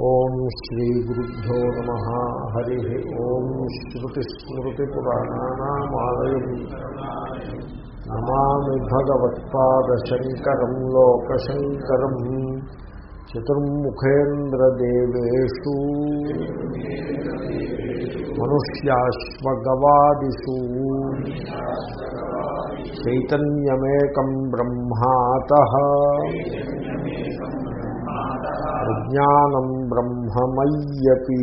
ఓం శ్రీ గురుభ్యో నమ. హరి ఓం శ్రుతిస్మృతిపురాణానామాలయం నమామి భగవత్పాదశంకరం లోకశంకరం. చతుర్ముఖేంద్రదేవేషు. మనుష్యాశ్వగవాదిషు. చైతన్యమేకం బ్రహ్మాత. ప్రజ్ఞానం బ్రహ్మమయ్యపి.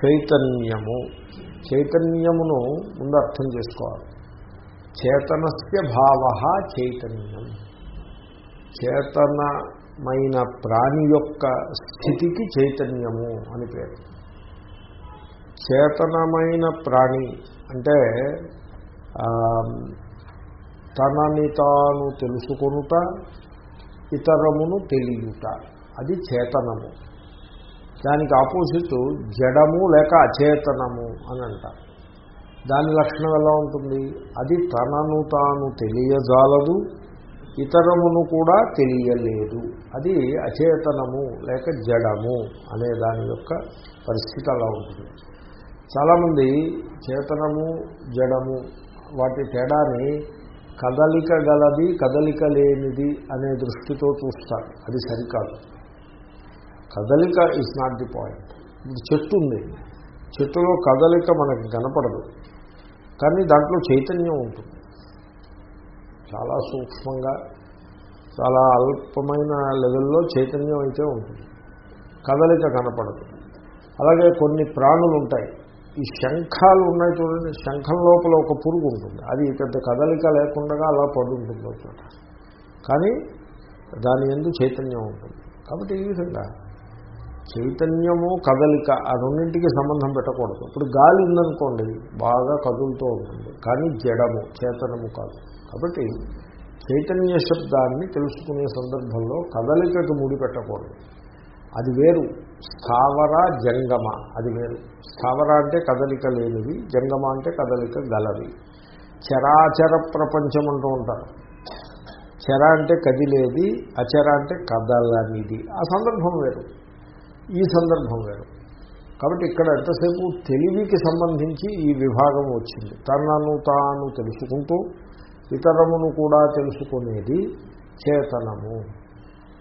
చైతన్యము. చైతన్యమును ముందు అర్థం చేసుకోవాలి. చేతనస్య భావ చైతన్యం. చేతనమైన ప్రాణి యొక్క స్థితికి చైతన్యము అని పేరు. చేతనమైన ప్రాణి అంటే తనని తాను తెలుసుకొనుట ఇతరమును తెలియట. అది చేతనము. దానికి ఆపోజిట్ జడము లేక అచేతనము అని అంటారు. దాని లక్షణం ఎలా ఉంటుంది? అది తనను తాను తెలియజాలదు ఇతరమును కూడా తెలియలేదు. అది అచేతనము లేక జడము అనే దాని యొక్క పరిస్థితి అలా ఉంటుంది. చాలామంది చేతనము జడము వాటి తేడాని కదలిక గలది కదలిక లేనిది అనే దృష్టితో చూస్తారు. అది సరికాదు. కదలిక ఈజ్ నాట్ ది పాయింట్ ఇప్పుడు చెట్టు ఉంది. చెట్టులో కదలిక మనకి కనపడదు. కానీ దాంట్లో చైతన్యం ఉంటుంది. చాలా సూక్ష్మంగా చాలా అల్పమైన లెవెల్లో చైతన్యం అయితే ఉంటుంది. కదలిక కనపడదు. అలాగే కొన్ని ప్రాణులు ఉంటాయి ఈ శంఖాలు ఉన్నాయి చూడండి శంఖం లోపల ఒక పురుగు ఉంటుంది. అది పెద్ద కదలిక లేకుండా అలా పడి ఉంటుంది కానీ దాని ఎందు చైతన్యం ఉంటుంది. కాబట్టి ఈ విధంగా చైతన్యము కదలిక ఆ రెండింటికి సంబంధం పెట్టకూడదు. ఇప్పుడు గాలి ఉందనుకోండి బాగా కదులుతూ ఉంటుంది. కానీ జడము చేతనము కాదు. కాబట్టి చైతన్య శబ్దాన్ని తెలుసుకునే సందర్భంలో కదలికకు ముడి పెట్టకూడదు అది వేరు. స్థావర జంగమ. అది వేరు. స్థావర అంటే కదలిక లేనివి జంగమ అంటే కదలిక గలవి చరాచర ప్రపంచం అంటూ ఉంటారు. చర అంటే కదిలేది అచర అంటే కదలనిది. ఆ సందర్భం వేరు. ఈ సందర్భం వేరు. కాబట్టి ఇక్కడ ఎంతసేపు తెలివికి సంబంధించి ఈ విభాగం వచ్చింది. తనను తాను తెలుసుకుంటూ ఇతరమును కూడా తెలుసుకునేది చేతనము.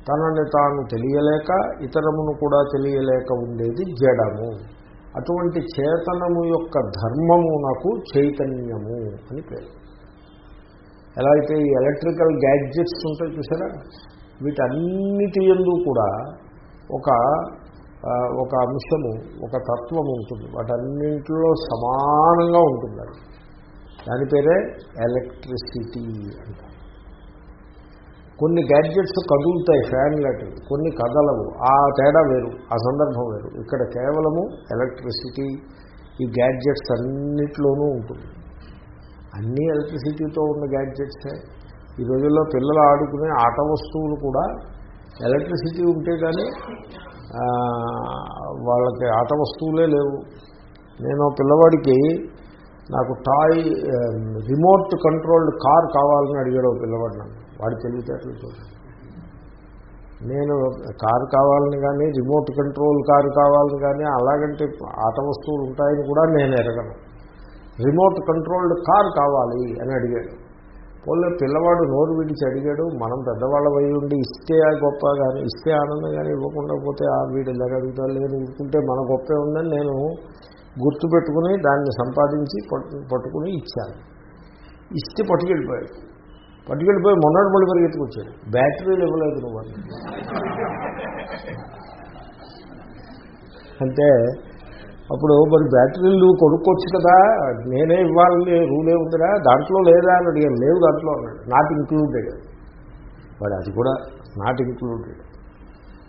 తనని తాను తెలియలేక ఇతరమును కూడా తెలియలేక ఉండేది జడము. అటువంటి చేతనము యొక్క ధర్మము నాకు చైతన్యము అని పేరు. ఎలా అయితే ఈ ఎలక్ట్రికల్ గ్యాడ్జెట్స్ ఉంటాయి చూసారా? వీటన్నిటి ఎందు కూడా ఒక ఒక అంశము ఒక తత్వం ఉంటుంది. వాటన్నింటిలో సమానంగా ఉంటుంది అది. దాని పేరే ఎలక్ట్రిసిటీ అంటారు. కొన్ని గ్యాడ్జెట్స్ కదులుతాయి ఫ్యాన్ లాంటివి. కొన్ని కదలవు. ఆ తేడా వేరు ఆ సందర్భం వేరు. ఇక్కడ కేవలము ఎలక్ట్రిసిటీ ఈ గ్యాడ్జెట్స్ అన్నిట్లోనూ ఉంటుంది. అన్ని ఎలక్ట్రిసిటీతో ఉన్న గ్యాడ్జెట్సే ఈ రోజుల్లో పిల్లలు ఆడుకునే ఆట వస్తువులు కూడా ఎలక్ట్రిసిటీ ఉంటే కానీ వాళ్ళకి ఆట వస్తువులే లేవు. నేను పిల్లవాడికి నాకు టాయ్ రిమోట్ కంట్రోల్డ్ కార్ కావాలని అడిగాడు పిల్లవాడు నన్ను. వాడి తెలివితేటలు చూడండి నేను కారు కావాలని కానీ రిమోట్ కంట్రోల్ కారు కావాలని కానీ అలాగంటే ఆట వస్తువులు ఉంటాయని కూడా నేను ఎరగను. రిమోట్ కంట్రోల్డ్ కారు కావాలి అని అడిగాడు. పోలే పిల్లవాడు నోరు విడిచి అడిగాడు. మనం పెద్దవాళ్ళ వై ఉండి ఇస్తే గొప్ప కానీ ఇస్తే ఆనందం కానీ ఇవ్వకుండా పోతే ఆ వీడు ఇలాగ అడుగుతారు లేదు ఊరుకుంటే మన గొప్పే ఉందని నేను గుర్తుపెట్టుకుని దాన్ని సంపాదించి పట్టుకుని ఇచ్చాను. ఇస్తే పట్టుకెళ్ళిపోయాడు. పట్టుకెళ్ళిపోయి మొన్నటి మళ్ళీ పరిగెత్తుకొచ్చాడు బ్యాటరీలు ఇవ్వలేదు నువ్వు అంటే అప్పుడు మరి బ్యాటరీలు నువ్వు కొనుక్కోవచ్చు కదా నేనే ఇవ్వాలని రూలే ఉందిరా? దాంట్లో లేదా అని అడిగాను. లేవు దాంట్లో అన్నాడు. నాట్ ఇంక్లూడెడ్ వాడు అది కూడా నాట్ ఇంక్లూడెడ్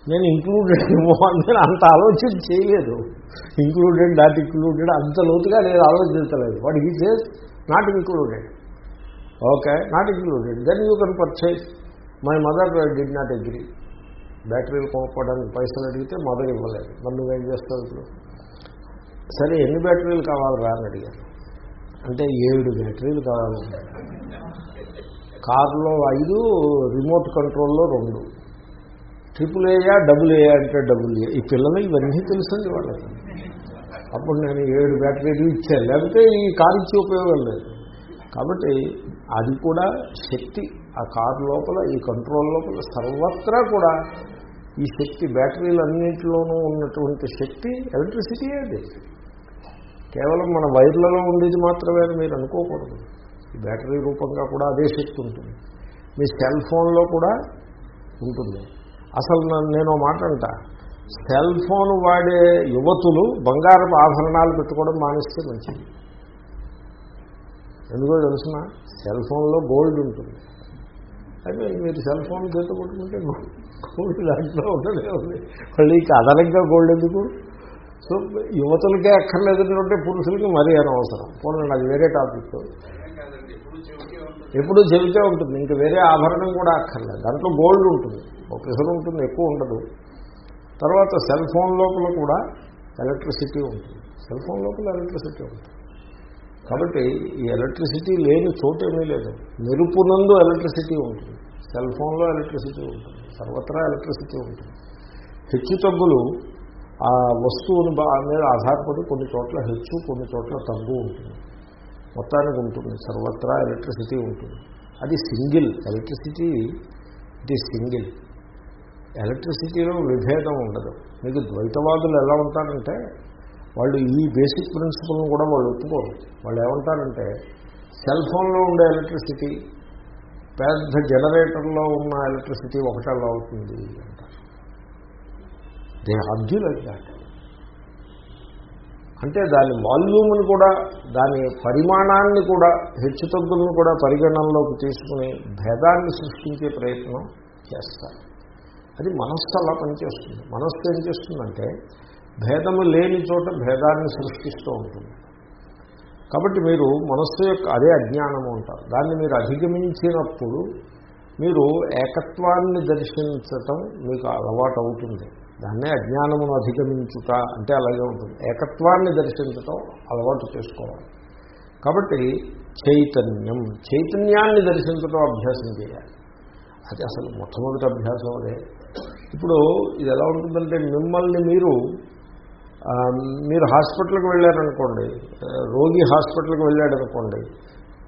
నేను ఇంక్లూడెడ్ ఏమో అని అంత ఆలోచన చేయలేదు. ఇంక్లూడెడ్ నాట్ ఇంక్లూడెడ్ అంత లోతుగా నేను ఆలోచించలేదు వాడు ఈ says not included okay not included then you can purchase my mother did not agree బ్యాటరీలు కొనుక్కోవడానికి పైసలు అడిగితే మదర్ ఇవ్వలేదు. మరి నువ్వేం చేస్తావు ఇప్పుడు? సరే ఎన్ని బ్యాటరీలు కావాలి రా అని అడిగాను అంటే ఏడు బ్యాటరీలు కావాలి. కారులో ఐదు రిమోట్ కంట్రోల్లో రెండు. ట్రిపుల్ ఏయా డబుల్ ఏయా అంటే డబుల్ ఏ ఈ పిల్లలు ఇవన్నీ తెలుసండి వాళ్ళకి. అప్పుడు నేను ఏడు బ్యాటరీలు ఇచ్చాను. లేకపోతే ఈ కారు ఇచ్చే ఉపయోగం లేదు. కాబట్టి అది కూడా శక్తి. ఆ కారు లోపల ఈ కంట్రోల్ లోపల సర్వత్రా కూడా ఈ శక్తి బ్యాటరీలన్నింటిలోనూ ఉన్నటువంటి శక్తి ఎలక్ట్రిసిటీ అది కేవలం మన వైర్లలో ఉండేది మాత్రమే మీరు అనుకోకూడదు. ఈ బ్యాటరీ రూపంగా కూడా అదే శక్తి ఉంటుంది. మీ సెల్ ఫోన్లో కూడా ఉంటుంది. అసలు నేను మాట అంట సెల్ ఫోన్ వాడే యువతులు బంగారపు ఆభరణాలు పెట్టుకోవడం మానేస్తే మంచిది. ఎందుకో తెలుసిన? సెల్ ఫోన్లో గోల్డ్ ఉంటుంది. అయితే మీరు సెల్ ఫోన్ చేత కొట్టుకుంటే గోల్డ్ దాంట్లో ఉండనే ఉంది. అదనంగా గోల్డ్ ఎందుకు? సో యువతులకే అక్కర్లేదంటే పురుషులకి మరీ అనవసరం. పోనీ అది వేరే టాపిక్ ఎప్పుడు చెబితే ఉంటుంది. ఇంకా వేరే ఆభరణం కూడా అక్కర్లేదు. దాంట్లో గోల్డ్ ఉంటుంది. ఒక ప్రెషర్ ఉంటుంది ఎక్కువ ఉండదు. తర్వాత సెల్ ఫోన్ లోపల కూడా ఎలక్ట్రిసిటీ ఉంటుంది. సెల్ ఫోన్ లోపల ఎలక్ట్రిసిటీ ఉంటుంది. కాబట్టి ఈ ఎలక్ట్రిసిటీ లేని చోటేమీ లేదు. మెరుపునందు ఎలక్ట్రిసిటీ ఉంటుంది. సెల్ ఫోన్లో ఎలక్ట్రిసిటీ ఉంటుంది. సర్వత్రా ఎలక్ట్రిసిటీ ఉంటుంది. హెచ్చు తగ్గులు ఆ వస్తువుని బా మీద ఆధారపడి కొన్ని చోట్ల హెచ్చు కొన్ని చోట్ల తగ్గు ఉంటుంది. మొత్తానికి ఉంటుంది. సర్వత్రా ఎలక్ట్రిసిటీ ఉంటుంది. అది single. Electricity it is single. ఎలక్ట్రిసిటీలో విభేదం ఉండదు. మీకు ద్వైతవాదులు ఎలా ఉంటారంటే వాళ్ళు ఈ బేసిక్ ప్రిన్సిపల్ని కూడా వాళ్ళు ఒప్పుకోరు. వాళ్ళు ఏమంటారంటే సెల్ ఫోన్లో ఉండే ఎలక్ట్రిసిటీ పెద్ద జనరేటర్లో ఉన్న ఎలక్ట్రిసిటీ ఒకటల్లా అవుతుంది అంటారు. దే ఆర్గ్యూ లైక్ దాట్ అంటే దాని వాల్యూమ్ని కూడా దాని పరిమాణాన్ని కూడా హెచ్చుతగ్గులను కూడా పరిగణనలోకి తీసుకుని భేదాన్ని సృష్టించే ప్రయత్నం చేస్తారు. అది మనస్సు అలా పనిచేస్తుంది. మనస్సు ఏం చేస్తుందంటే భేదము లేని చోట భేదాన్ని సృష్టిస్తూ ఉంటుంది. కాబట్టి మీరు మనస్సు యొక్క అదే అజ్ఞానము ఉంటారు దాన్ని మీరు అధిగమించినప్పుడు మీరు ఏకత్వాన్ని దర్శించటం మీకు అలవాటు అవుతుంది దాన్నే అజ్ఞానమును అధిగమించుట అంటే అలాగే ఉంటుంది. ఏకత్వాన్ని దర్శించటం అలవాటు చేసుకోవాలి. కాబట్టి చైతన్యం చైతన్యాన్ని దర్శించటం అభ్యాసం చేయాలి. అది అసలు మొట్టమొదటి అభ్యాసం అదే. ఇప్పుడు ఇది ఎలా ఉంటుందంటే మిమ్మల్ని మీరు మీరు హాస్పిటల్కి వెళ్ళారనుకోండి రోగి హాస్పిటల్కి వెళ్ళాడనుకోండి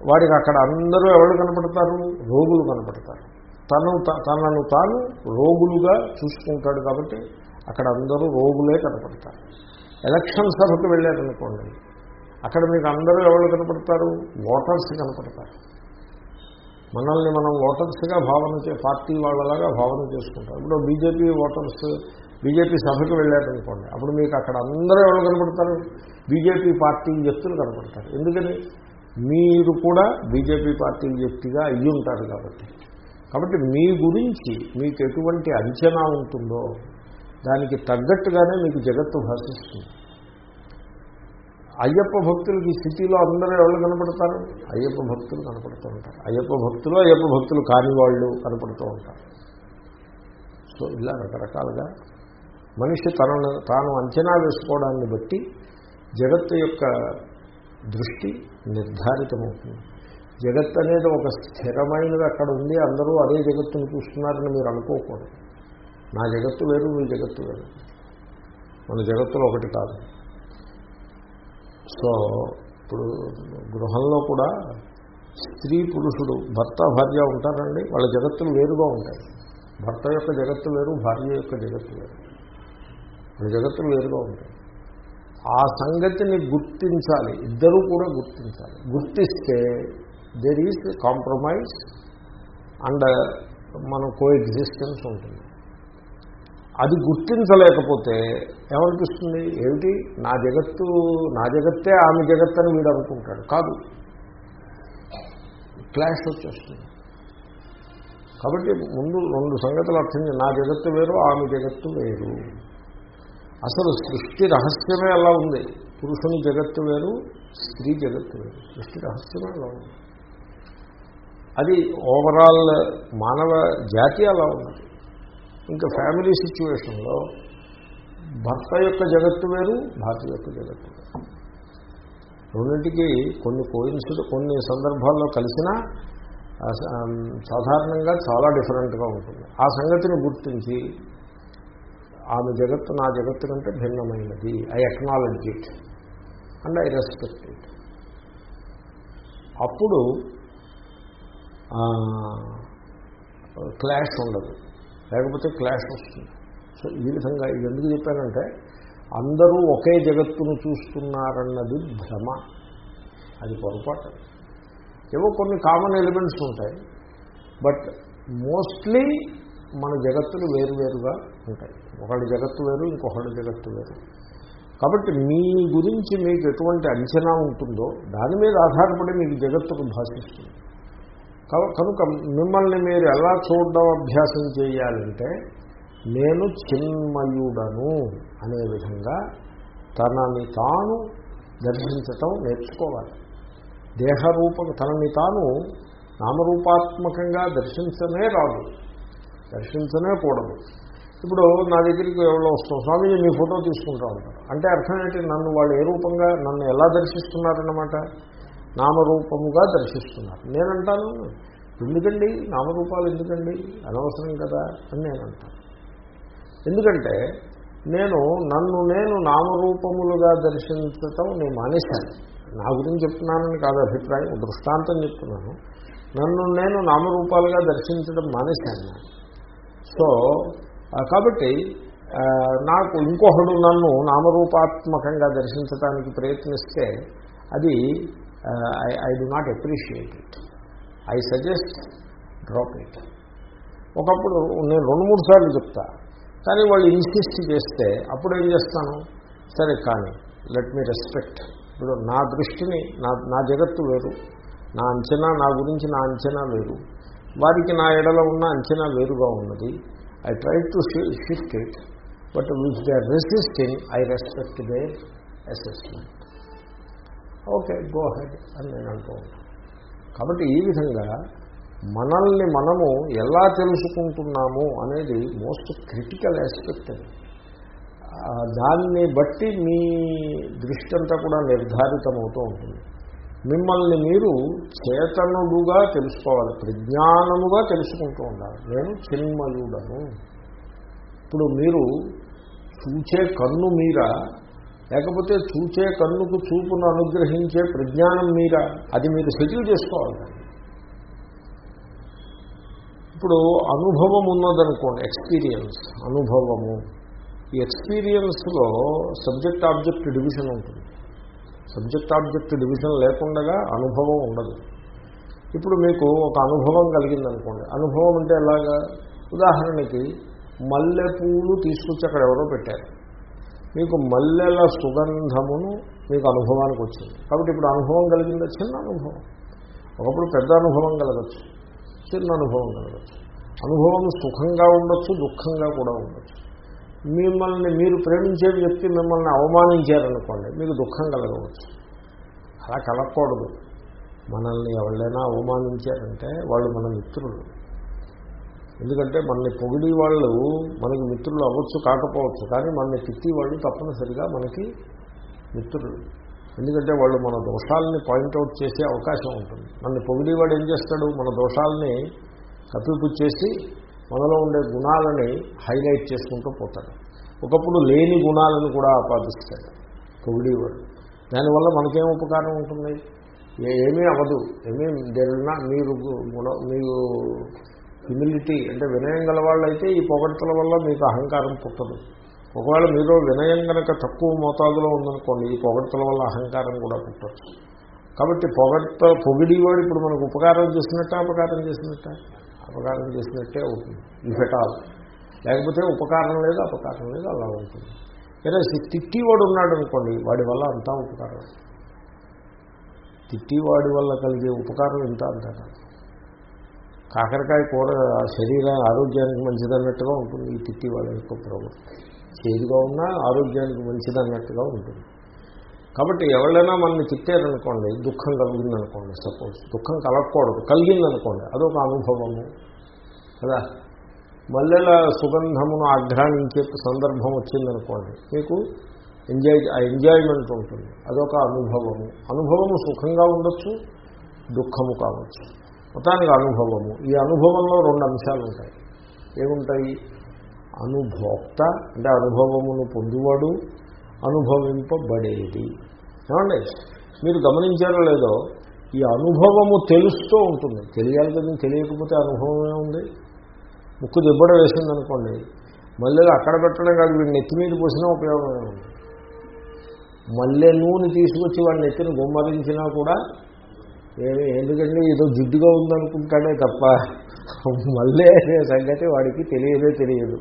వాడికి అక్కడ అందరూ ఎవరు కనపడతారు? రోగులు కనపడతారు. తను తనను తాను రోగులుగా చూసుకుంటాడు కాబట్టి అక్కడ అందరూ రోగులే కనపడతారు. ఎలక్షన్ సభకు వెళ్ళారనుకోండి అక్కడ మీకు అందరూ ఎవరు కనపడతారు? ఓటర్స్ కనపడతారు. మనల్ని మనం ఓటర్స్గా భావన చే పార్టీ వాళ్ళలాగా భావన చేసుకుంటాం ఇప్పుడు బీజేపీ ఓటర్స్ బీజేపీ సభకు వెళ్ళారనుకోండి అప్పుడు మీకు అక్కడ అందరూ ఎవరు కనపడతారు? బీజేపీ పార్టీ వ్యక్తులు కనపడతారు. ఎందుకని? మీరు కూడా బీజేపీ పార్టీ వ్యక్తిగా అయ్యి ఉంటారు కాబట్టి. కాబట్టి మీ గురించి మీకు ఎటువంటి అంచనా ఉంటుందో దానికి తగ్గట్టుగానే మీకు జగత్తు భాషిస్తుంది. అయ్యప్ప భక్తులకి ఈ స్థితిలో అందరూ ఎవరు కనపడతారు? అయ్యప్ప భక్తులు కనపడుతూ ఉంటారు. అయ్యప్ప భక్తులు అయ్యప్ప భక్తులు కాని వాళ్ళు కనపడుతూ ఉంటారు. సో ఇలా రకరకాలుగా మనిషి తనను తాను అంచనా వేసుకోవడాన్ని బట్టి జగత్తు యొక్క దృష్టి నిర్ధారితమవుతుంది. జగత్ అనేది ఒక స్థిరమైనది అక్కడ ఉంది అందరూ అదే జగత్తును చూస్తున్నారని మీరు అనుకోకూడదు. నా జగత్తు వేరు మీ జగత్తు వేరు. మన జగత్తులో ఒకటి కాదు. సో ఇప్పుడు గృహంలో కూడా స్త్రీ పురుషుడు భర్త భార్య ఉంటారండి వాళ్ళ జగత్తులు వేరుగా ఉంటాయి. భర్త యొక్క జగత్తు వేరు భార్య యొక్క జగత్తు వేరు. వాళ్ళ జగత్తు వేరుగా ఉంటుంది ఆ సంగతిని గుర్తించాలి. ఇద్దరూ కూడా గుర్తించాలి. గుర్తిస్తే దెర్ ఈజ్ కాంప్రమైజ్ అండ్ మన కో ఎగ్జిస్టెన్స్ ఉంటుంది. అది గుర్తించలేకపోతే ఏమనిపిస్తుంది? ఏమిటి? నా జగత్తు నా జగత్తే ఆమె జగత్ అని వీడు అనుకుంటాడు. కాదు. క్లాష్ వచ్చేస్తుంది. కాబట్టి ముందు రెండు సంగతులు అర్థం నా జగత్తు వేరు ఆమె జగత్తు వేరు. అసలు సృష్టి రహస్యమే అలా ఉంది. పురుషుని జగత్తు వేరు స్త్రీ జగత్తు వేరు. సృష్టి రహస్యమే అలా ఉంది. అది ఓవరాల్ మానవ జాతి అలా ఉన్నది. ఇంకా ఫ్యామిలీ సిచ్యువేషన్లో భర్త యొక్క జగత్తు వేరు భార్య యొక్క జగత్తు వేరు. రెండింటికి కొన్ని కోయిన్సిడ్ కొన్ని సందర్భాల్లో కలిసినా సాధారణంగా చాలా డిఫరెంట్గా ఉంటుంది. ఆ సంగతిని గుర్తించి ఆమె జగత్తు నా జగత్తు కంటే భిన్నమైనది. I acknowledge it and I respect it అప్పుడు క్లాష్ ఉండదు. లేకపోతే క్లాష్ వస్తుంది. సో ఈ విధంగా ఇది ఎందుకు చెప్పానంటే అందరూ ఒకే జగత్తును చూస్తున్నారన్నది భ్రమ. అది పొరపాటు. ఏవో కొన్ని కామన్ ఎలిమెంట్స్ ఉంటాయి. బట్ మోస్ట్లీ మన జగత్తులు వేరువేరుగా ఉంటాయి. ఒకళ్ళు జగత్తు వేరు ఇంకొకళ్ళు జగత్తు వేరు. కాబట్టి మీ గురించి మీకు ఎటువంటి అంచనా ఉంటుందో దాని మీద ఆధారపడి మీకు జగత్తుకు భాషిస్తుంది. కనుక మిమ్మల్ని మీరు ఎలా చూడడం అభ్యాసం చేయాలంటే నేను చిన్మయుడను అనే విధంగా తనని తాను దర్శించటం నేర్చుకోవాలి. దేహరూపం తనని తాను నామరూపాత్మకంగా దర్శించనే రాదు. దర్శించనే కూడదు. ఇప్పుడు నా దగ్గరికి ఎవరో వస్తాం స్వామీజీ మీ ఫోటో తీసుకుంటా ఉంటారు అంటే అర్థం ఏంటి? నన్ను వాళ్ళు ఏ రూపంగా నన్ను ఎలా దర్శిస్తున్నారన్నమాట? నామరూపముగా దర్శిస్తున్నారు. నేనంటాను ఎందుకండి? నామరూపాలు ఎందుకండి? అనవసరం కదా అని నేనంటాను. ఎందుకంటే నేను నన్ను నేను నామరూపములుగా దర్శించటం నేను మానేశాను. నా గురించి చెప్తున్నానని కాదు అభిప్రాయం దృష్టాంతం చెప్తున్నాను. నన్ను నేను నామరూపాలుగా దర్శించడం మానేశాను. సో కాబట్టి నాకు ఇంకొకడు నన్ను నామరూపాత్మకంగా దర్శించడానికి ప్రయత్నిస్తే అది I do not appreciate it I suggest drop it ఒకప్పుడు నేను రెండు మూడు సార్లు చెప్తా. కానీ వాళ్ళు ఇన్సిస్ట్ చేస్తే అప్పుడు ఏం చేస్తాను? సరే కానీ లెట్ మీ రెస్పెక్ట్ ఇప్పుడు నా దృష్టిని నా నా జగత్తు వేరు. నా అంచనా నా గురించి నా అంచనా వేరు. వారికి నా ఎడల ఉన్న అంచనా వేరుగా ఉన్నది. I try to shift it but which they resisting I respect they assessment okay go head అని నేను అంటూ ఉంటాను కాబట్టి ఈ విధంగా మనల్ని మనము ఎలా తెలుసుకుంటున్నాము అనేది మోస్ట్ క్రిటికల్ ఆస్పెక్ట్ అది. దాన్ని బట్టి మీ దృష్టి అంతా కూడా నిర్ధారితమవుతూ ఉంటుంది. మిమ్మల్ని మీరు చేతనుడుగా తెలుసుకోవాలి ప్రజ్ఞానముగా తెలుసుకుంటూ ఉండాలి. నేను చిన్మయుడను. ఇప్పుడు మీరు చూచే కన్ను మీరా లేకపోతే చూచే కన్నుకు చూపును అనుగ్రహించే ప్రజ్ఞానం మీరా అది మీరు సెటిల్ చేసుకోవాలి. ఇప్పుడు అనుభవం ఉన్నదనుకోండి ఎక్స్పీరియన్స్ అనుభవము. ఈ ఎక్స్పీరియన్స్లో సబ్జెక్ట్ ఆబ్జెక్ట్ డివిజన్ ఉంటుంది. సబ్జెక్ట్ ఆబ్జెక్ట్ డివిజన్ లేకుండా అనుభవం ఉండదు. ఇప్పుడు మీకు ఒక అనుభవం కలిగిందనుకోండి. అనుభవం అంటే ఎలాగా? ఉదాహరణకి మల్లెపూలు తీసుకొచ్చి అక్కడ ఎవరో పెట్టారు. మీకు మల్లెల సుగంధమును మీకు అనుభవానికి వచ్చింది. కాబట్టి ఇప్పుడు అనుభవం కలిగింది? చిన్న అనుభవం. ఒకప్పుడు పెద్ద అనుభవం కలగచ్చు. చిన్న అనుభవం కలగచ్చు. అనుభవం సుఖంగా ఉండొచ్చు దుఃఖంగా కూడా ఉండొచ్చు. మిమ్మల్ని మీరు ప్రేమించే వ్యక్తి మిమ్మల్ని అవమానించారనుకోండి మీకు దుఃఖం కలగవచ్చు. అలా కలగకూడదు. మనల్ని ఎవరైనా అవమానించారంటే వాళ్ళు మన మిత్రులు. ఎందుకంటే మనల్ని పొగిడి వాళ్ళు మనకి మిత్రులు అవ్వచ్చు కాకపోవచ్చు కానీ మనల్ని తిట్టి వాళ్ళు తప్పనిసరిగా మనకి మిత్రులు. ఎందుకంటే వాళ్ళు మన దోషాలని పాయింట్అవుట్ చేసే అవకాశం ఉంటుంది. మనల్ని పొగిడేవాడు ఏం చేస్తాడు? మన దోషాలని కప్పిపుచ్చేసి మనలో ఉండే గుణాలని హైలైట్ చేసుకుంటూ పోతాడు. ఒకప్పుడు లేని గుణాలను కూడా ఆపాదిస్తాడు పొగిడేవాడు దానివల్ల మనకేం ఉపకారం ఉంటుంది? ఏమీ అవ్వదు. ఏమీ జరిగినా మీరు గుణ మీరు హ్యూమిలిటీ అంటే వినయం గల వాళ్ళైతే ఈ పొగడ్తల వల్ల మీకు అహంకారం పుట్టదు. ఒకవేళ మీరు వినయం కనుక తక్కువ మోతాదులో ఉందనుకోండి ఈ పొగడ్తల వల్ల అహంకారం కూడా పుట్టచ్చు. కాబట్టి పొగడ్త పొగిడివాడు ఇప్పుడు మనకు ఉపకారం చేసినట్ట అపకారం చేసినట్ట? అపకారం చేసినట్టే అవుతుంది. ఇఫెటాల్ లేకపోతే ఉపకారం లేదు అపకారం లేదు అలా ఉంటుంది. లేదా తిట్టివాడు ఉన్నాడు అనుకోండి వాడి వల్ల అంతా ఉపకారం. తిట్టివాడి వల్ల కలిగే ఉపకారం ఇంత అంటారు? కాకరకాయ కూర శరీరం ఆరోగ్యానికి మంచిదన్నట్టుగా ఉంటుంది. ఈ తిట్టివాడి యొక్క ప్రవృత్తి చేదుగా ఉన్నా ఆరోగ్యానికి మంచిదన్నట్టుగా ఉంటుంది. కాబట్టి ఎవరైనా మనల్ని తిట్టారనుకోండి దుఃఖం కలిగిందనుకోండి సపోజ్ దుఃఖం కలగకూడదు కలిగిందనుకోండి అదొక అనుభవము. కదా? మల్లెల సుగంధమును ఆఘ్రానించే సందర్భం వచ్చిందనుకోండి మీకు ఎంజాయ్ ఆ ఎంజాయ్మెంట్ ఉంటుంది అదొక అనుభవము. అనుభవము సుఖంగా ఉండొచ్చు దుఃఖము కావచ్చు. మొత్తానికి అనుభవము. ఈ అనుభవంలో రెండు అంశాలు ఉంటాయి. ఏముంటాయి? అనుభోక్త అంటే అనుభవమును పొందువాడు అనుభవింపబడేది. ఏమండి? మీరు గమనించారో లేదో ఈ అనుభవము తెలుస్తూ ఉంటుంది. తెలియాలి కదా తెలియకపోతే అనుభవమే ఉంది ముక్కు దిబ్బడ వేసిందనుకోండి మళ్ళీ అక్కడ పెట్టడం కాదు వీడు నెత్తి మీద పోసినా ఉపయోగమే ఉంది మళ్ళీ నూనె తీసుకొచ్చి వాడిని నెత్తిని గుమ్మరించినా కూడా ఏమి ఎందుకంటే ఏదో జిడ్డుగా ఉందనుకుంటాడే తప్ప మళ్ళీ సంగతి వాడికి తెలియదే తెలియదు.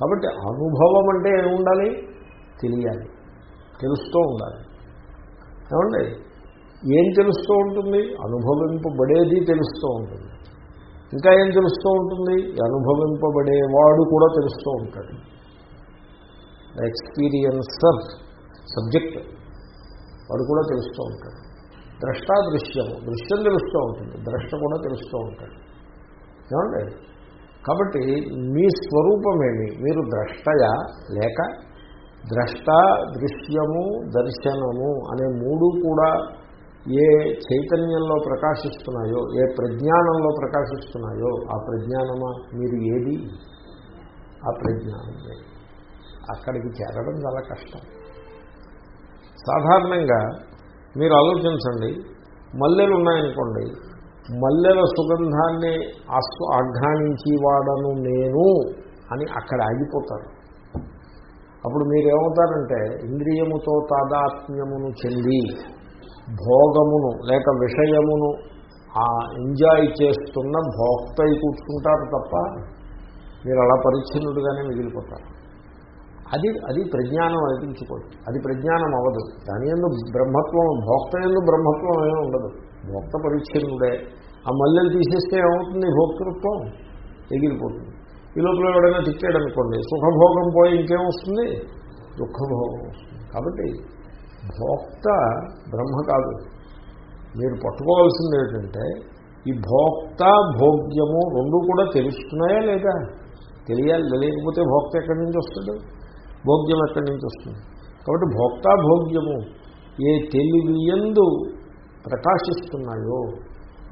కాబట్టి అనుభవం అంటే ఏముండాలి? తెలియాలి. తెలుస్తూ ఉండాలి. ఏమండి? ఏం తెలుస్తూ ఉంటుంది? అనుభవింపబడేది తెలుస్తూ ఉంటుంది. ఇంకా ఏం తెలుస్తూ ఉంటుంది? అనుభవింపబడేవాడు కూడా తెలుస్తూ ఉంటాడు. ఎక్స్పీరియన్సర్ సబ్జెక్ట్ వాడు కూడా తెలుస్తూ ఉంటాడు. ద్రష్టా దృశ్యము దృశ్యం తెలుస్తూ ఉంటుంది. ద్రష్ట కూడా తెలుస్తూ ఉంటాడు. ఏమండి? కాబట్టి మీ స్వరూపమేమి? మీరు ద్రష్టయా? లేక ద్రష్ట దృశ్యము దర్శనము అనే మూడు కూడా ఏ చైతన్యంలో ప్రకాశిస్తున్నాయో ఏ ప్రజ్ఞానంలో ప్రకాశిస్తున్నాయో ఆ ప్రజ్ఞానమా? మీరు ఏది? ఆ ప్రజ్ఞానమే. అక్కడికి చేరడం చాలా కష్టం. సాధారణంగా మీరు ఆలోచించండి మల్లెలు ఉన్నాయనుకోండి మల్లెల సుగంధాన్ని ఆస్వ ఆఘ్రానించి వాడను నేను అని అక్కడ ఆగిపోతారు. అప్పుడు మీరేమవుతారంటే ఇంద్రియముతో తాదాత్మ్యమును చెంది భోగమును లేక విషయమును ఆ ఎంజాయ్ చేస్తున్న భోక్త కూర్చుంటారు తప్ప మీరు అలా పరిచ్ఛిన్నుడుగానే మిగిలిపోతారు. అది అది ప్రజ్ఞానం అనిపించుకోవచ్చు అది ప్రజ్ఞానం అవ్వదు. దాని ఎందు బ్రహ్మత్వం భోక్త ఎందు బ్రహ్మత్వం ఏమీ ఉండదు. భోక్త పరిచ్ఛిన్నుడే. ఆ మల్లెలు తీసేస్తే ఏమవుతుంది? భోక్తృత్వం ఎగిరిపోతుంది. ఈ లోపల ఎవడైనా తిట్టాడు అనుకోండి సుఖభోగం పోయి ఇంకేమొస్తుంది దుఃఖభోగం వస్తుంది. కాబట్టి భోక్త బ్రహ్మ కాదు. మీరు పట్టుకోవాల్సింది ఏంటంటే ఈ భోక్త భోగ్యము రెండు కూడా తెలుస్తున్నాయా లేదా? తెలియాలి లేకపోతే భోక్త ఎక్కడి నుంచి వస్తుంది? భోగ్యం ఎక్కడి నుంచి వస్తుంది? కాబట్టి భోక్త భోగ్యము ఏ తెలివియందు ప్రకాశిస్తున్నాయో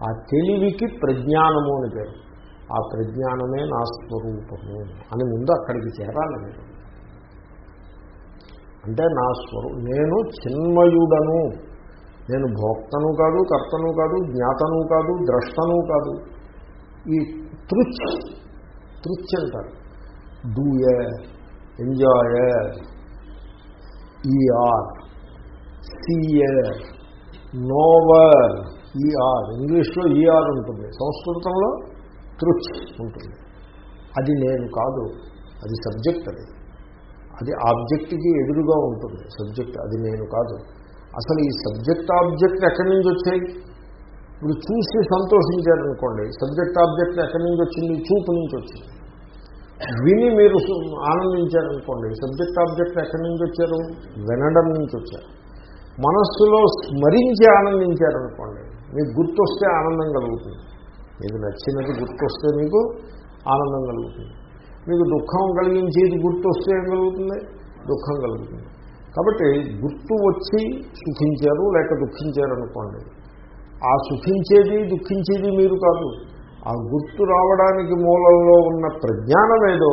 ఆ తెలివికి ప్రజ్ఞానము అని పేరు. ఆ ప్రజ్ఞానమే నా స్వరూపము అని ముందు అక్కడికి చేరాలి మీరు అంటే నా స్వరూ నేను చిన్మయుడను. నేను భోక్తను కాదు కర్తను కాదు జ్ఞాతను కాదు ద్రష్టను కాదు. ఈ తృచ్ తృచ్ అంటారు. Doer enjoyer ER seer knower ER. ఇంగ్లీష్లో ఈఆర్ ఉంటుంది. సంస్కృతంలో తృచ్ ఉంటుంది. అది నేను కాదు అది సబ్జెక్ట్ అది. అది ఆబ్జెక్ట్కి ఎదురుగా ఉంటుంది సబ్జెక్ట్ అది నేను కాదు. అసలు ఈ సబ్జెక్ట్ ఆబ్జెక్ట్ ఎక్కడి నుంచి వచ్చాయి? ఇప్పుడు చూసి సంతోషించారనుకోండి సబ్జెక్ట్ ఆబ్జెక్ట్ ఎక్కడి నుంచి వచ్చింది? చూపు నుంచి వచ్చింది. విని మీరు ఆనందించారనుకోండి సబ్జెక్ట్ ఆబ్జెక్ట్ ఎక్కడి నుంచి వచ్చారు? వినడం నుంచి వచ్చారు. మనస్సులో స్మరించి ఆనందించారనుకోండి మీకు గుర్తొస్తే ఆనందం కలుగుతుంది. మీకు నచ్చినది గుర్తొస్తే మీకు ఆనందం కలుగుతుంది. మీకు దుఃఖం కలిగించేది గుర్తొస్తే ఏం కలుగుతుంది? దుఃఖం కలుగుతుంది. కాబట్టి గుర్తు వచ్చి సుఖించారు లేక దుఃఖించారు అనుకోండి. ఆ సుఖించేది దుఃఖించేది మీరు కాదు. ఆ గుర్తు రావడానికి మూలంలో ఉన్న ప్రజ్ఞానం ఏదో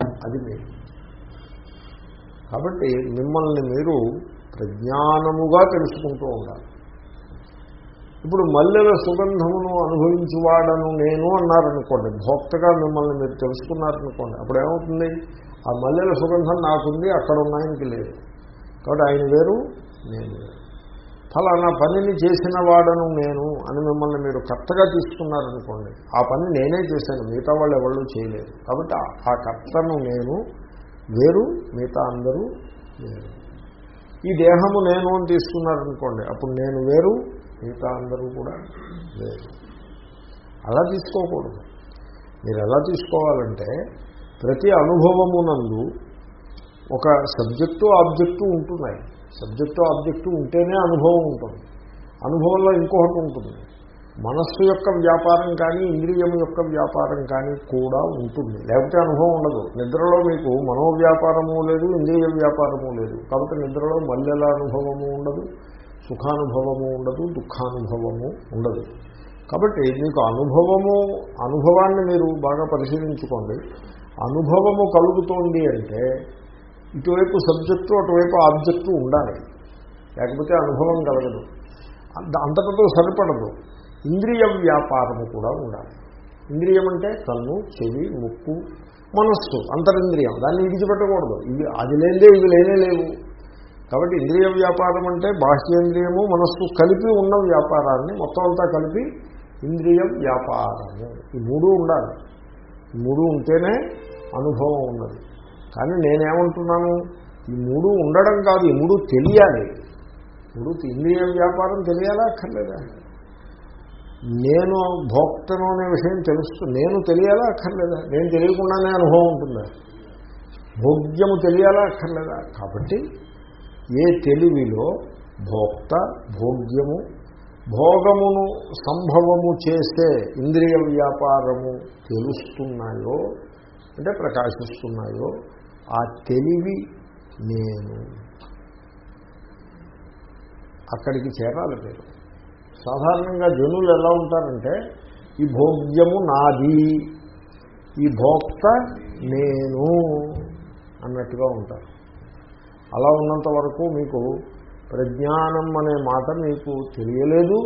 అది మీరు. కాబట్టి మిమ్మల్ని మీరు ప్రజ్ఞానముగా తెలుసుకుంటూ ఉండాలి. ఇప్పుడు మల్లెల సుగంధమును అనుభవించువాడను నేను అన్నారనుకోండి భోక్తగా మిమ్మల్ని మీరు తెలుసుకున్నారనుకోండి అప్పుడు ఏమవుతుంది? ఆ మల్లెల సుగంధం నాకుంది అక్కడ ఉన్న ఆయనకి లేదు. కాబట్టి ఆయన వేరు నేను వేరు. ఫలానా పనిని చేసిన వాడను నేను అని మిమ్మల్ని మీరు కర్తగా తీసుకున్నారనుకోండి ఆ పని నేనే చేశాను మిగతా వాళ్ళు ఎవరు చేయలేదు. కాబట్టి ఆ కర్తను నేను వేరు మిగతా అందరూ వేరు. ఈ దేహము నేను అని తీసుకున్నారనుకోండి అప్పుడు నేను వేరు మిగతా అందరూ కూడా లేదు. అలా తీసుకోకూడదు. మీరు ఎలా తీసుకోవాలంటే ప్రతి అనుభవమునందు ఒక సబ్జెక్టు ఆబ్జెక్టు ఉంటున్నాయి. సబ్జెక్టు ఆబ్జెక్టు ఉంటేనే అనుభవం ఉంటుంది. అనుభవంలో ఇంకొకటి ఉంటుంది. మనస్సు యొక్క వ్యాపారం కానీ ఇంద్రియం యొక్క వ్యాపారం కానీ కూడా ఉంటుంది. లేకపోతే అనుభవం ఉండదు. నిద్రలో మీకు మనోవ్యాపారము లేదు ఇంద్రియ వ్యాపారము లేదు. కాబట్టి నిద్రలో మల్లెల అనుభవము ఉండదు? సుఖానుభవము ఉండదు దుఃఖానుభవము ఉండదు. కాబట్టి మీకు అనుభవము అనుభవాన్ని మీరు బాగా పరిశీలించుకోండి. అనుభవము కలుగుతోంది అంటే ఇటువైపు సబ్జెక్టు అటువైపు ఆబ్జెక్టు ఉండాలి. లేకపోతే అనుభవం కలగదు. అంతటితో సరిపడదు. ఇంద్రియ వ్యాపారము కూడా ఉండాలి. ఇంద్రియం అంటే కన్ను చెవి ముక్కు మనస్సు అంతరింద్రియం. దాన్ని విడిచిపెట్టకూడదు. ఇవి అది లేదే ఇవి లేనే లేవు. కాబట్టి ఇంద్రియ వ్యాపారం అంటే బాహ్యేంద్రియము మనస్సు కలిపి ఉన్న వ్యాపారాన్ని మొత్తం అంతా కలిపి ఇంద్రియ వ్యాపారము. ఈ మూడు ఉండాలి. ఈ మూడు ఉంటేనే అనుభవం ఉన్నది. కానీ నేనేమంటున్నాను? ఈ మూడు ఉండడం కాదు ఈ మూడు తెలియాలి. మూడు ఇంద్రియ వ్యాపారం తెలియాలా? అక్కర్లేదా? నేను భోక్తను అనే విషయం తెలుస్తూ నేను తెలియాలా? అక్కర్లేదా? నేను తెలియకుండానే అనుభవం ఉంటుందా? భోగ్యము తెలియాలా? అక్కర్లేదా? కాబట్టి ఏ తెలివిలో భోక్త భోగ్యము భోగమును సంభవము చేసే ఇంద్రియ వ్యాపారము తెలుస్తున్నాయో అంటే ప్రకాశిస్తున్నాయో ఆ తెలివి నేను. అక్కడికి చేరాలి మీరు. సాధారణంగా జనులు ఎలా ఉంటారంటే ఈ భోగ్యము నాది ఈ భోక్త నేను అన్నట్టుగా ఉంటారు. అలా ఉన్నంత వరకు మీకు ప్రజ్ఞానం అనే మాట మీకు తెలియలేదు.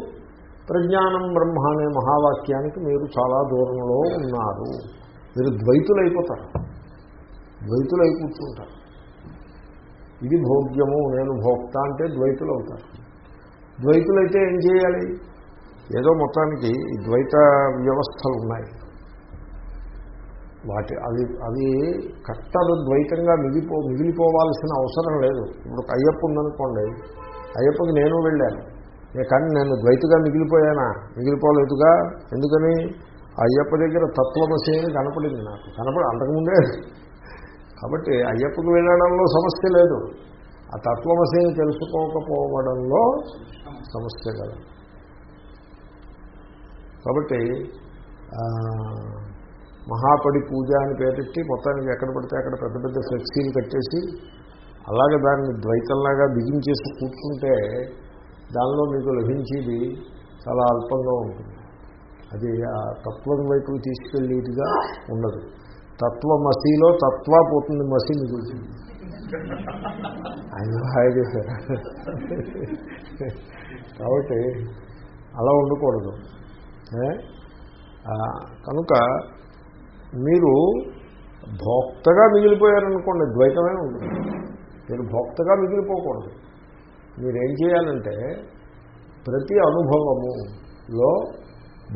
ప్రజ్ఞానం బ్రహ్మ అనే మహావాక్యానికి మీరు చాలా దూరంలో ఉన్నారు. మీరు ద్వైతులైపోతారు. ద్వైతులై కూర్చుంటారు. ఇది భోగ్యము నేను భోక్త అంటే ద్వైతులు అవుతారు ద్వైతులైతే ఏం చేయాలి? ఏదో మొత్తానికి ద్వైత వ్యవస్థలు ఉన్నాయి. వాటి అవి అవి కట్టలు ద్వైతంగా మిగిలిపో మిగిలిపోవాల్సిన అవసరం లేదు. ఇప్పుడు ఒక అయ్యప్ప ఉందనుకోండి అయ్యప్పకి నేను వెళ్ళాను. కానీ నేను ద్వైతగా మిగిలిపోయానా? మిగిలిపోలేదుగా? ఎందుకని? అయ్యప్ప దగ్గర తత్వమసి అని కనపడింది నాకు. కనపడి అంతకుముందే. కాబట్టి అయ్యప్పకి వెళ్ళడంలో సమస్య లేదు. ఆ తత్వమసిని తెలుసుకోకపోవడంలో సమస్య కదా కాబట్టి మహాపడి పూజ అని పేరెట్టి మొత్తానికి ఎక్కడ పడితే అక్కడ పెద్ద పెద్ద ఫ్లెక్సీలు కట్టేసి అలాగే దాన్ని ద్వైతంలాగా బిగించేసి కూర్చుంటే దానిలో మీకు లభించేది చాలా అల్పంగా ఉంటుంది. అది ఆ తత్వం వైపు తీసుకెళ్ళేదిగా ఉండదు. తత్వ మసీలో తత్వ పోతుంది మసీ మిగులుతుంది ఆయన హాయి చేశారు. కాబట్టి అలా ఉండకూడదు. కనుక మీరు భోక్తగా మిగిలిపోయారనుకోండి ద్వైతమే ఉంటుంది. మీరు భోక్తగా మిగిలిపోకూడదు. మీరేం చేయాలంటే ప్రతి అనుభవములో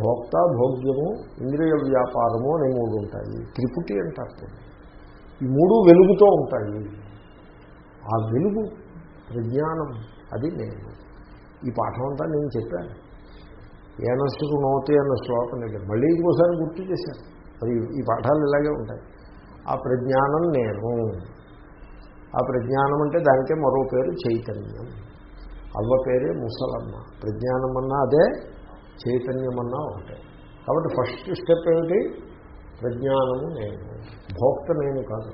భోక్త భోగ్యము ఇంద్రియ వ్యాపారము అనే మూడు ఉంటాయి. త్రిపుటి అంటారు ఈ మూడు వెలుగుతూ ఉంటాయి. ఆ వెలుగు ప్రజ్ఞానం అది నేను. ఈ పాఠం అంతా నేను చెప్పాను. ఏనస్సుకు నోతి అన్న శ్లోకం దగ్గర మళ్ళీ ఇంకోసారి గుర్తు చేశాను. అది ఈ పాఠాలు ఇలాగే ఉంటాయి. ఆ ప్రజ్ఞానం నేను. ఆ ప్రజ్ఞానం అంటే దానికే మరో పేరు చైతన్యం. అవ్వ పేరే ముసలమ్మ. ప్రజ్ఞానం అన్నా అదే చైతన్యం అన్నా ఒకటే. కాబట్టి ఫస్ట్ స్టెప్ ఏమిటి? ప్రజ్ఞానము నేను. భోక్త నేను కాదు.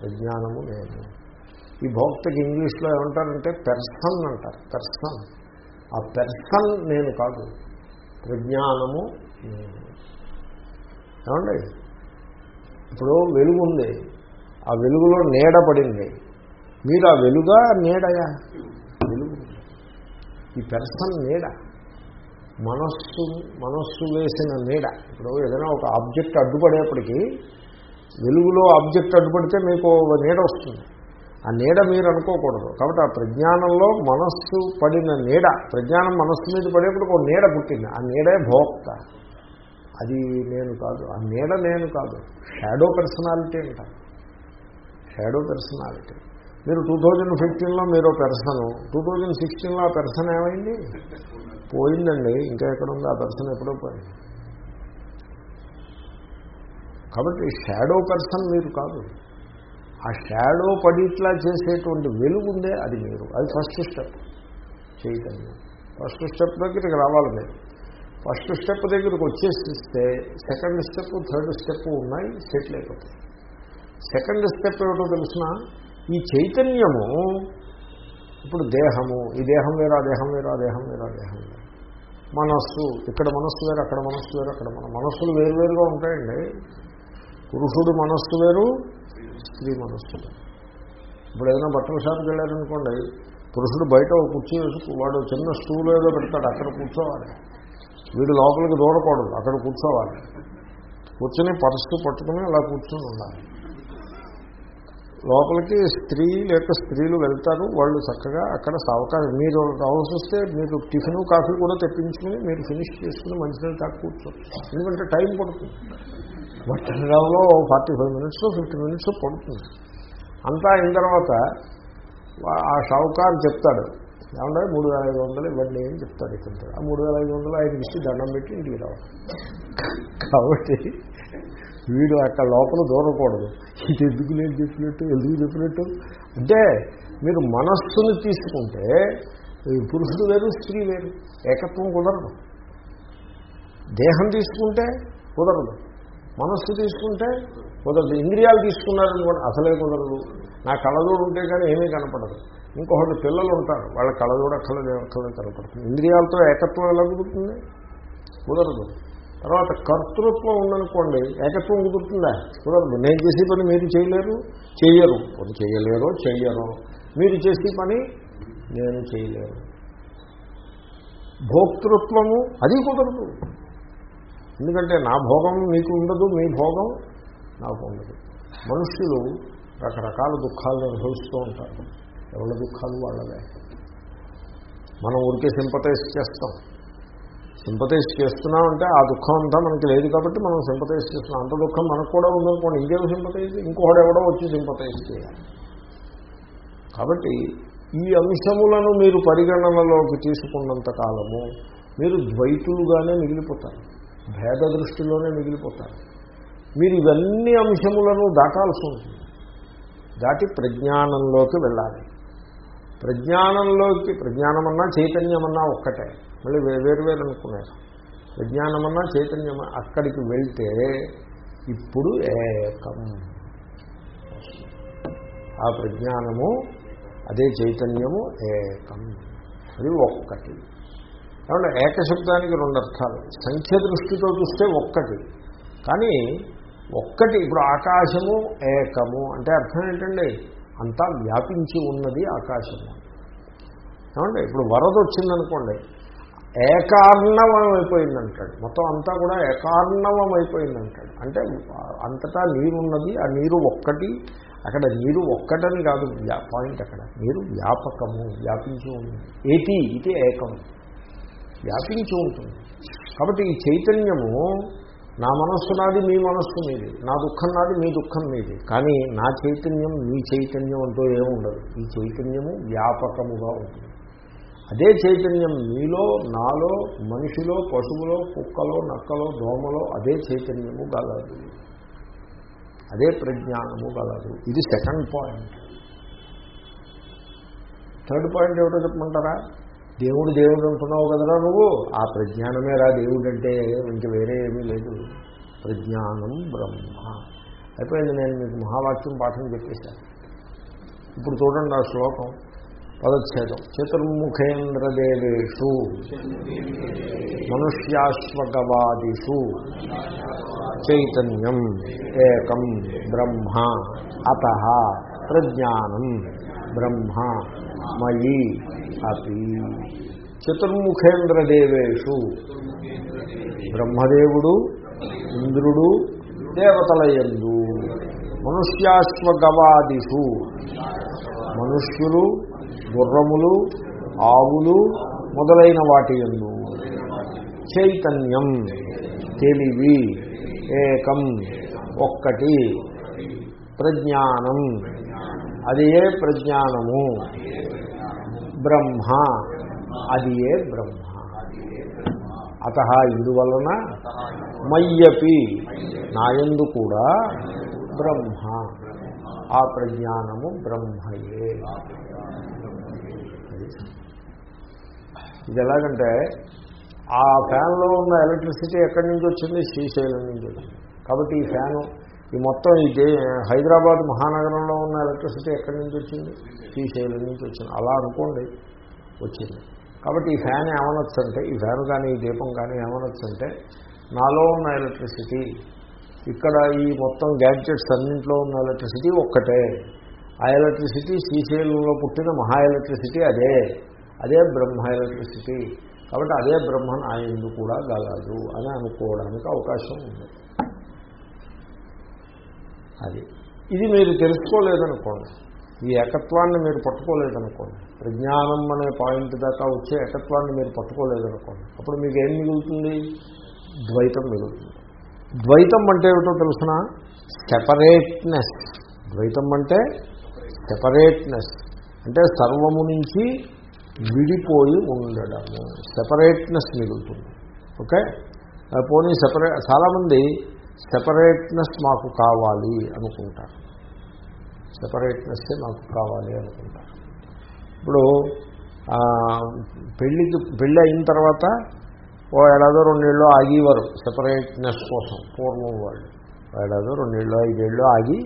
ప్రజ్ఞానము నేను. ఈ భోక్తకి ఇంగ్లీష్లో ఏమంటారంటే పెర్సన్ అంటారు. పెర్సన్. ఆ పెర్సన్ నేను కాదు. ప్రజ్ఞానము నేను. ఏమండి? ఇప్పుడు వెలుగు ఉంది. ఆ వెలుగులో నీడ పడింది. మీరు ఆ వెలుగా నీడయా? వెలుగు. ఈ పెర్సన్ నీడ. మనస్సు మనస్సు వేసిన నీడ. ఇప్పుడు ఏదైనా ఒక ఆబ్జెక్ట్ అడ్డుపడేప్పటికీ వెలుగులో ఆబ్జెక్ట్ అడ్డుపడితే మీకు నీడ వస్తుంది. ఆ నీడ మీరు అనుకోకూడదు. కాబట్టి ఆ ప్రజ్ఞానంలో మనస్సు పడిన నీడ ప్రజ్ఞానం మనస్సు మీద పడేప్పుడు ఒక నీడ పుట్టింది. ఆ నీడే భోక్త. అది నేను కాదు ఆ నీడ నేను కాదు. షాడో పర్సనాలిటీ అంట. షాడో పర్సనాలిటీ మీరు టూ థౌజండ్ ఫిఫ్టీన్లో మీరు పెర్సను టూ థౌజండ్ సిక్స్టీన్లో ఆ పెర్సన్ ఏమైంది? పోయిందండి. ఇంకా ఎక్కడుంది ఆ పెర్సన్ ఎప్పుడో పోయింది. కాబట్టి షాడో పర్సన్ మీరు కాదు. ఆ షాడో పడిట్లా చేసేటువంటి వెలుగుందే అది మీరు. అది ఫస్ట్ స్టెప్ చైతన్యం. ఫస్ట్ స్టెప్ దగ్గరికి రావాలి మీరు. ఫస్ట్ స్టెప్ దగ్గరికి వచ్చేసిస్తే సెకండ్ స్టెప్ థర్డ్ స్టెప్ ఉన్నాయి సెటిల్ అయిపోతాయి. సెకండ్ స్టెప్ ఏమిటో తెలిసిన? ఈ చైతన్యము ఇప్పుడు దేహము ఈ దేహం వేరా దేహం వేరా దేహం వేరా దేహం వేరు. మనస్సు ఇక్కడ మనస్సు వేరు అక్కడ మనస్సు వేరు అక్కడ మన మనస్సులు వేరువేరుగా ఉంటాయండి. పురుషుడు మనస్సు వేరు స్త్రీ మనస్సు వేరు. ఇప్పుడు ఏదైనా బట్టల షాప్కి వెళ్ళారనుకోండి పురుషుడు బయట ఒక కుర్చీ వేసి వాడు చిన్న స్టూల్ ఏదో పెడతాడు అక్కడ కూర్చోవాలి. వీడు లోపలికి దూరకూడదు అక్కడ కూర్చోవాలి. కూర్చొని పర్సు పట్టుకుని అలా కూర్చొని ఉండాలి. లోపలికి స్త్రీ లేక స్త్రీలు వెళ్తారు వాళ్ళు చక్కగా అక్కడ సవకాశం. మీరు కావాల్సి వస్తే మీరు టిఫిన్ కాఫీ కూడా తెప్పించుకుని మీరు ఫినిష్ చేసుకుని మంచినీళ్ళు తాకు కూర్చోండి ఎందుకంటే టైం పడుతుంది. బట్టలలో forty five minutes fifty minutes పడుతుంది. అంతా అయిన తర్వాత ఆ షావుకారు చెప్తాడు ఏమన్నా మూడు వేల ఐదు వందలు ఇవ్వండి అని చెప్తాడు ఇతను ఆ మూడు వేల ఐదు వందలు ఆయన ఇచ్చి దండం పెట్టి ఇంటికి రావాలి. కాబట్టి వీడు అక్కడ లోపల దూరకూడదు. ఇది ఎందుకు నేను చెప్పినట్టు ఎందుకు చెప్పినట్టు? అంటే మీరు మనస్సును తీసుకుంటే ఈ పురుషుడు వేరు స్త్రీ వేరు ఏకత్వం కుదరదు. దేహం తీసుకుంటే కుదరదు. మనస్సు తీసుకుంటే కుదరదు. ఇంద్రియాలు తీసుకున్నారనుకోండి అసలే కుదరదు. నా కళ్ళజోడు ఉంటే కానీ ఏమీ కనపడదు. ఇంకొకటి పిల్లలు ఉంటారు వాళ్ళ కళ్ళజోడు అక్కలే అక్కలే కనపడుతుంది ఇంద్రియాలతో ఏకత్వం ఎలా కుదురుతుంది? కుదరదు. తర్వాత కర్తృత్వం ఉందనుకోండి ఏకత్వం కుదురుతుందా? కుదరదు. నేను చేసే పని మీరు చేయలేరు? చేయరు కొన్ని చేయలేరో చేయరు మీరు చేసే పని నేను చేయలేరు భోక్తృత్వము అది కుదరదు. ఎందుకంటే నా భోగం మీకు ఉండదు మీ భోగం నాకు ఉండదు. మనుషులు రకరకాల దుఃఖాలను అనుభవిస్తూ ఉంటారు. ఎవరి దుఃఖాలు వాళ్ళవే. మనం ఊరికే సింపతైజ్ చేస్తాం. సింపతైజ్ చేస్తున్నాం అంటే ఆ దుఃఖం అంతా మనకి లేదు కాబట్టి మనం సింపతైజ్ చేస్తున్నాం. అంత దుఃఖం మనకు కూడా ఉందనుకోండి ఇంకేమో సింపతైజ్ ఇంకొకటి ఎవడో వచ్చి సింపతైజ్ చేయాలి. కాబట్టి ఈ అంశములను మీరు పరిగణనలోకి తీసుకున్నంత కాలము మీరు ద్వైతులుగానే మిగిలిపోతారు. భేద దృష్టిలోనే మిగిలిపోతారు. మీరు ఇవన్నీ అంశములను దాటాల్సి ఉంటుంది. దాటి ప్రజ్ఞానంలోకి వెళ్ళాలి. ప్రజ్ఞానంలోకి ప్రజ్ఞానమన్నా చైతన్యమన్నా ఒక్కటే. మళ్ళీ వేరు వేరు అనుకున్నారు. ప్రజ్ఞానమన్నా చైతన్యం అక్కడికి వెళ్తే ఇప్పుడు ఏకం. ఆ ప్రజ్ఞానము అదే చైతన్యము ఏకం. అది ఒక్కటి. ఏమంటే ఏకశబ్దానికి రెండు అర్థాలు. సంఖ్య దృష్టితో చూస్తే ఒక్కటి. కానీ ఒక్కటి ఇప్పుడు ఆకాశము ఏకము అంటే అర్థం ఏంటండి? అంతా వ్యాపించి ఉన్నది ఆకాశము ఏమండి? ఇప్పుడు వరద వచ్చిందనుకోండి ఏకార్ణవం అయిపోయిందంటాడు మొత్తం అంతా కూడా ఏకార్ణవం అయిపోయిందంటాడు అంటే అంతటా నీరున్నది ఆ నీరు ఒక్కటి అక్కడ నీరు ఒక్కటని కాదు పాయింట్ అక్కడ. నీరు వ్యాపకము వ్యాపించి ఉంటుంది. ఏటి ఇది ఏకం వ్యాపించి ఉంటుంది. కాబట్టి ఈ చైతన్యము నా మనస్సు నాది మీ మనస్సు మీది. నా దుఃఖం నాది మీ దుఃఖం మీది. కానీ నా చైతన్యం మీ చైతన్యం అంటూ ఏముండదు ఈ చైతన్యము వ్యాపకముగా ఉంటుంది. అదే చైతన్యం మీలో నాలో మనిషిలో పశువులో కుక్కలో నక్కలో దోమలో అదే చైతన్యము గలదు. అదే ప్రజ్ఞానము గలదు. ఇది సెకండ్ పాయింట్. థర్డ్ పాయింట్ ఏమిటో చెప్పమంటారా? దేవుడు దేవుడు అంటున్నావు కదరా నువ్వు? ఆ ప్రజ్ఞానమే రా దేవుడు అంటే ఇంక వేరే ఏమీ లేదు. ప్రజ్ఞానం బ్రహ్మ. అయిపోయింది నేను మీకు మహావాక్యం పాఠం చెప్పేశాను. ఇప్పుడు చూడండి ఆ శ్లోకం. పదచ్ఛేదం. చతుర్ముఖేంద్రదేవేషు మనుష్యాశ్వగవాదిషు చైతన్యం ఏకం బ్రహ్మ అత ప్రజ్ఞానం బ్రహ్మ మయి అపి చతుర్ముఖేంద్రదేవేషు. బ్రహ్మదేవుడు ఇంద్రుడు దేవతలయందు. మనుష్యాశ్వగవాదిషు. మనుష్యులు గుర్రములు ఆవులు మొదలైన వాటి ఎందు చైతన్యం తెలివి ఏకం ఒక్కటి. ప్రజ్ఞానం. అది ఏ ప్రజ్ఞానము? బ్రహ్మ. అది ఏ బ్రహ్మ? అత ఇందువలన మయ్యపి. నాయందు కూడా బ్రహ్మ. ఆ ప్రజ్ఞానము బ్రహ్మయే. ఇది ఎలాగంటే ఆ ఫ్యాన్లో ఉన్న ఎలక్ట్రిసిటీ ఎక్కడి నుంచి వచ్చింది? శ్రీశైలం నుంచి వచ్చింది. కాబట్టి ఈ ఫ్యాను ఈ మొత్తం ఈ దే హైదరాబాద్ మహానగరంలో ఉన్న ఎలక్ట్రిసిటీ ఎక్కడి నుంచి వచ్చింది? శ్రీశైలం నుంచి వచ్చింది. అలా అనుకోండి వచ్చింది. కాబట్టి ఈ ఫ్యాన్ ఏమనొచ్చు అంటే ఈ ఫ్యాన్ కానీ ఈ దీపం కానీ ఏమనొచ్చు అంటే నాలో ఉన్న ఎలక్ట్రిసిటీ ఇక్కడ ఈ మొత్తం గ్యాడ్జెట్స్ అన్నింటిలో ఉన్న ఎలక్ట్రిసిటీ ఒక్కటే. ఆ ఎలక్ట్రిసిటీ శ్రీశైలంలో పుట్టిన మహా ఎలక్ట్రిసిటీ అదే. అదే బ్రహ్మ ఎలక్ట్రిసిటీ. కాబట్టి అదే బ్రహ్మ నా ఎందు కూడా గలదు అని అనుకోవడానికి అవకాశం ఉంది. అది. ఇది మీరు తెలుసుకోలేదనుకోండి. ఈ ఏకత్వాన్ని మీరు పట్టుకోలేదనుకోండి. ప్రజ్ఞానం అనే పాయింట్ దాకా వచ్చే ఏకత్వాన్ని మీరు పట్టుకోలేదనుకోండి. అప్పుడు మీకు ఏం మిగులుతుంది? ద్వైతం మిగులుతుంది. ద్వైతం అంటే ఏమిటో తెలుసిన? సెపరేట్నెస్ ద్వైతం అంటే సెపరేట్నెస్ అంటే సర్వము నుంచి విడిపోయి ఉండడము. సెపరేట్నెస్ మిగులుతుంది. ఓకే? పోనీ సెపరేట్ చాలామంది సెపరేట్నెస్ మాకు కావాలి అనుకుంటారు. సెపరేట్నెస్ మాకు కావాలి అనుకుంటారు. ఇప్పుడు ఆ, పెళ్ళికి పెళ్ళి అయిన తర్వాత ఓ ఏడాదో రెండేళ్ళు ఆగేవారు సెపరేట్నెస్ కోసం పూర్వం వాళ్ళు. ఓ ఏడాదో రెండేళ్ళు ఐదేళ్ళు ఆగి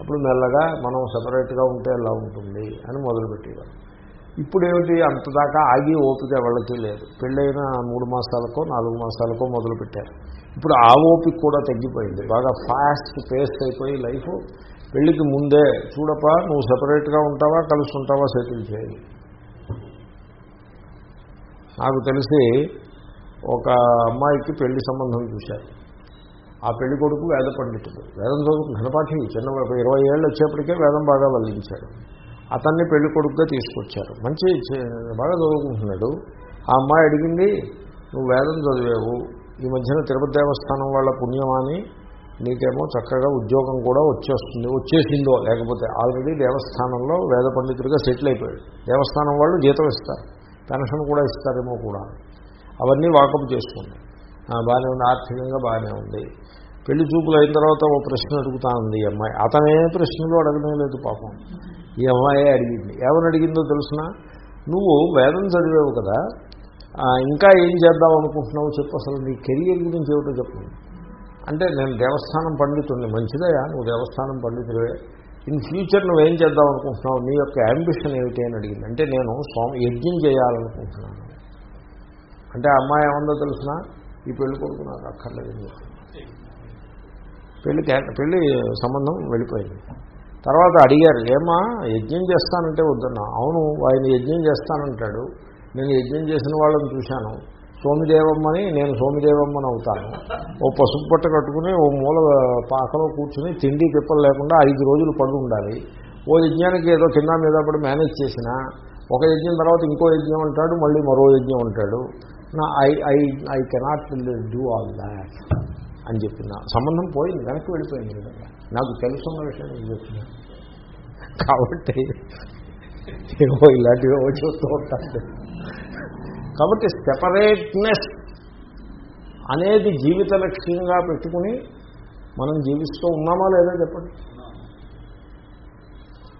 అప్పుడు మెల్లగా మనం సెపరేట్గా ఉంటే ఎలా ఉంటుంది అని మొదలుపెట్టేవారు. ఇప్పుడు ఏమిటి అంతదాకా ఆగి ఓపిక ఎవరికి లేదు. పెళ్ళైన మూడు మాసాలకో నాలుగు మాసాలకో మొదలుపెట్టారు. ఇప్పుడు ఆ ఓపిక కూడా తగ్గిపోయింది. బాగా ఫాస్ట్ పేస్ట్ అయిపోయి లైఫ్ పెళ్ళికి ముందే చూడపా నువ్వు సెపరేట్గా ఉంటావా కలిసి ఉంటావా సెటిల్ చేయాలి నాకు తెలిసి ఒక అమ్మాయికి పెళ్ళి సంబంధం చూశారు. ఆ పెళ్ళి కొడుకు వేద పండితుడు. వేదం చదువుకు ఘనపాఠి చిన్న ఇరవై ఏళ్ళు వచ్చేప్పటికే వేదం బాగా వల్లించాడు. అతన్ని పెళ్ళి కొడుకుగా తీసుకొచ్చారు. మంచి బాగా చదువుకుంటున్నాడు. ఆ అమ్మాయి అడిగింది నువ్వు వేదం చదివావు ఈ మధ్యన తిరుపతి దేవస్థానం వాళ్ళ పుణ్యమాని నీకేమో చక్కగా ఉద్యోగం కూడా వచ్చేస్తుంది వచ్చేసిందో. లేకపోతే ఆల్రెడీ దేవస్థానంలో వేద పండితుడిగా సెటిల్ అయిపోయాడు. దేవస్థానం వాళ్ళు జీతం ఇస్తారు పెన్షన్ కూడా ఇస్తారేమో కూడా. అవన్నీ వాకప్ చేసుకోండి బాగానే ఉంది ఆర్థికంగా బాగానే ఉంది. పెళ్ళి చూపులు అయిన తర్వాత ఓ ప్రశ్న అడుగుతా ఉంది ఈ అమ్మాయి. అతనే ప్రశ్నలు అడగడం లేదు పాపం. ఈ అమ్మాయి అడిగింది. ఏమని అడిగిందో తెలుసిన? నువ్వు వేదం చదివావు కదా ఇంకా ఏం చేద్దాం అనుకుంటున్నావు చెప్పు అసలు నీ కెరియర్ గురించి ఏమిటో చెప్పు. అంటే నేను దేవస్థానం పండితుడిని మంచిదయా నువ్వు దేవస్థానం పండితుడివే. ఇన్ ఫ్యూచర్ నువ్వేం చేద్దాం అనుకుంటున్నావు? నీ యొక్క యాంబిషన్ ఏమిటి అని అడిగింది. అంటే నేను స్వామి యజ్ఞం చేయాలనుకుంటున్నాను. అంటే అమ్మాయి ఏమందో తెలిసిన? ఈ పెళ్ళి కొడుకు నాకు అక్కర్లేదు చెప్పింది. పెళ్ళి పెళ్ళి సంబంధం వెళ్ళిపోయింది. తర్వాత అడిగారు ఏమా యజ్ఞం చేస్తానంటే వద్దన్నా అవును ఆయన యజ్ఞం చేస్తానంటాడు. నేను యజ్ఞం చేసిన వాళ్ళని చూశాను. సోమిదేవమ్మని నేను సోమిదేవమ్మని అవుతాను. ఓ పసుపు పట్ట కట్టుకుని ఓ మూల పాకలో కూర్చుని తిండి తిప్పలు లేకుండా ఐదు రోజులు పడి ఉండాలి. ఓ యజ్ఞానికి ఏదో కింద మీద పడి మేనేజ్ చేసిన ఒక యజ్ఞం తర్వాత ఇంకో యజ్ఞం అంటాడు మళ్ళీ మరో యజ్ఞం అంటాడు. నా I I I cannot do all that అని చెప్పిన. సంబంధం పోయింది వెనక్కి వెళ్ళిపోయింది కదా నాకు తెలుసున్న విషయం నేను చెప్పిన. కాబట్టి ఇలాంటివి చూస్తూ ఉంటాను. కాబట్టి సెపరేట్నెస్ అనేది జీవిత లక్ష్యంగా పెట్టుకుని మనం జీవిస్తూ ఉన్నామా లేదా చెప్పండి?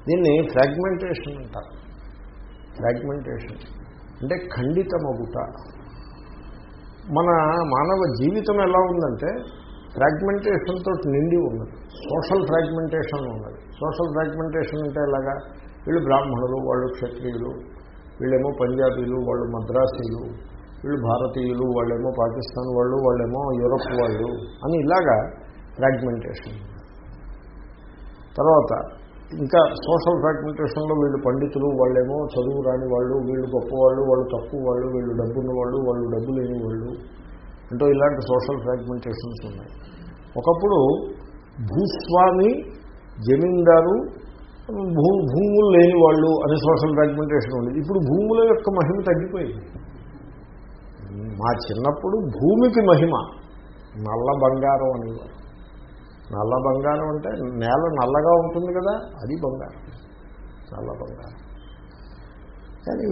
దీన్ని ఫ్రాగ్మెంటేషన్ అంటారు. ఫ్రాగ్మెంటేషన్ అంటే ఖండితమగుట. మన మానవ జీవితం ఎలా ఉందంటే ఫ్రాగ్మెంటేషన్ తోటి నిండి ఉన్నది. సోషల్ ఫ్రాగ్మెంటేషన్ ఉన్నది. సోషల్ ఫ్రాగ్మెంటేషన్ అంటే ఎలాగా? వీళ్ళు బ్రాహ్మణులు వాళ్ళు క్షత్రియులు వీళ్ళేమో పంజాబీలు వాళ్ళు మద్రాసీలు వీళ్ళు భారతీయులు వాళ్ళేమో పాకిస్తాన్ వాళ్ళు వాళ్ళేమో యూరప్ వాళ్ళు అని ఇలాగా ఫ్రాగ్మెంటేషన్. తర్వాత ఇంకా సోషల్ ఫ్రాగ్మెంటేషన్లో వీళ్ళు పండితులు వాళ్ళేమో చదువు రాని వాళ్ళు వీళ్ళు గొప్పవాళ్ళు వాళ్ళు తక్కువ వాళ్ళు వీళ్ళు డబ్బున్న వాళ్ళు వాళ్ళు డబ్బు లేని వాళ్ళు. అంటూ ఇలాంటి సోషల్ ఫ్రాగ్మెంటేషన్స్ ఉన్నాయి. ఒకప్పుడు భూస్వామి జమీందారు భూ భూములు లేని వాళ్ళు అనే సోషల్ ఫ్రాగ్మెంటేషన్ ఉండేది. ఇప్పుడు భూముల యొక్క మహిమ తగ్గిపోయింది. మా చిన్నప్పుడు భూమికి మహిమ. నల్ల బంగారం అనేవారు. నల్ల బంగారం అంటే నేల నల్లగా ఉంటుంది కదా అది బంగారం. నల్ల బంగారం. కానీ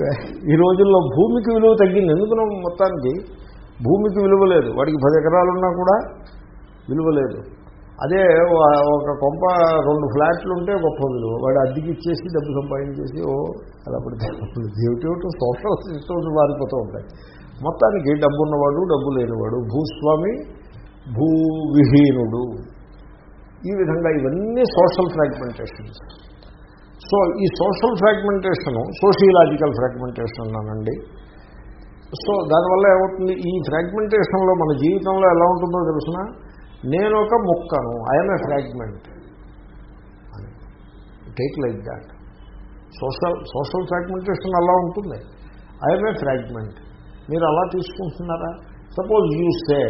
ఈ రోజుల్లో భూమికి విలువ తగ్గింది. ఎందుకు మొత్తానికి భూమికి విలువ లేదు. వాడికి పది ఎకరాలున్నా కూడా విలువ లేదు. అదే ఒక కొంప రెండు ఫ్లాట్లు ఉంటే గొప్ప విలువ. వాడు అద్దెకి ఇచ్చేసి డబ్బు సంపాదించేసి ఓ అలా పడితే ఏమిటి సోషల్ సిస్టమ్స్ మారిపోతూ ఉంటాయి. మొత్తానికి డబ్బు ఉన్నవాడు డబ్బు లేనివాడు భూస్వామి భూవిహీనుడు. ఈ విధంగా ఇవన్నీ సోషల్ ఫ్రాగ్మెంటేషన్స్. సో ఈ సోషల్ ఫ్రాగ్మెంటేషను సోషియలాజికల్ ఫ్రాగ్మెంటేషన్ అన్నానండి. సో దానివల్ల ఏమవుతుంది? ఈ ఫ్రాగ్మెంటేషన్లో మన జీవితంలో ఎలా ఉంటుందో తెలిసినా? నేను ఒక ముక్కను I'm a fragment take like that social social fragmentation అలా ఉంటుంది. ఐఎమ్ ఏ ఫ్రాగ్మెంట్ మీరు అలా తీసుకుంటున్నారా? సపోజ్ యూ సే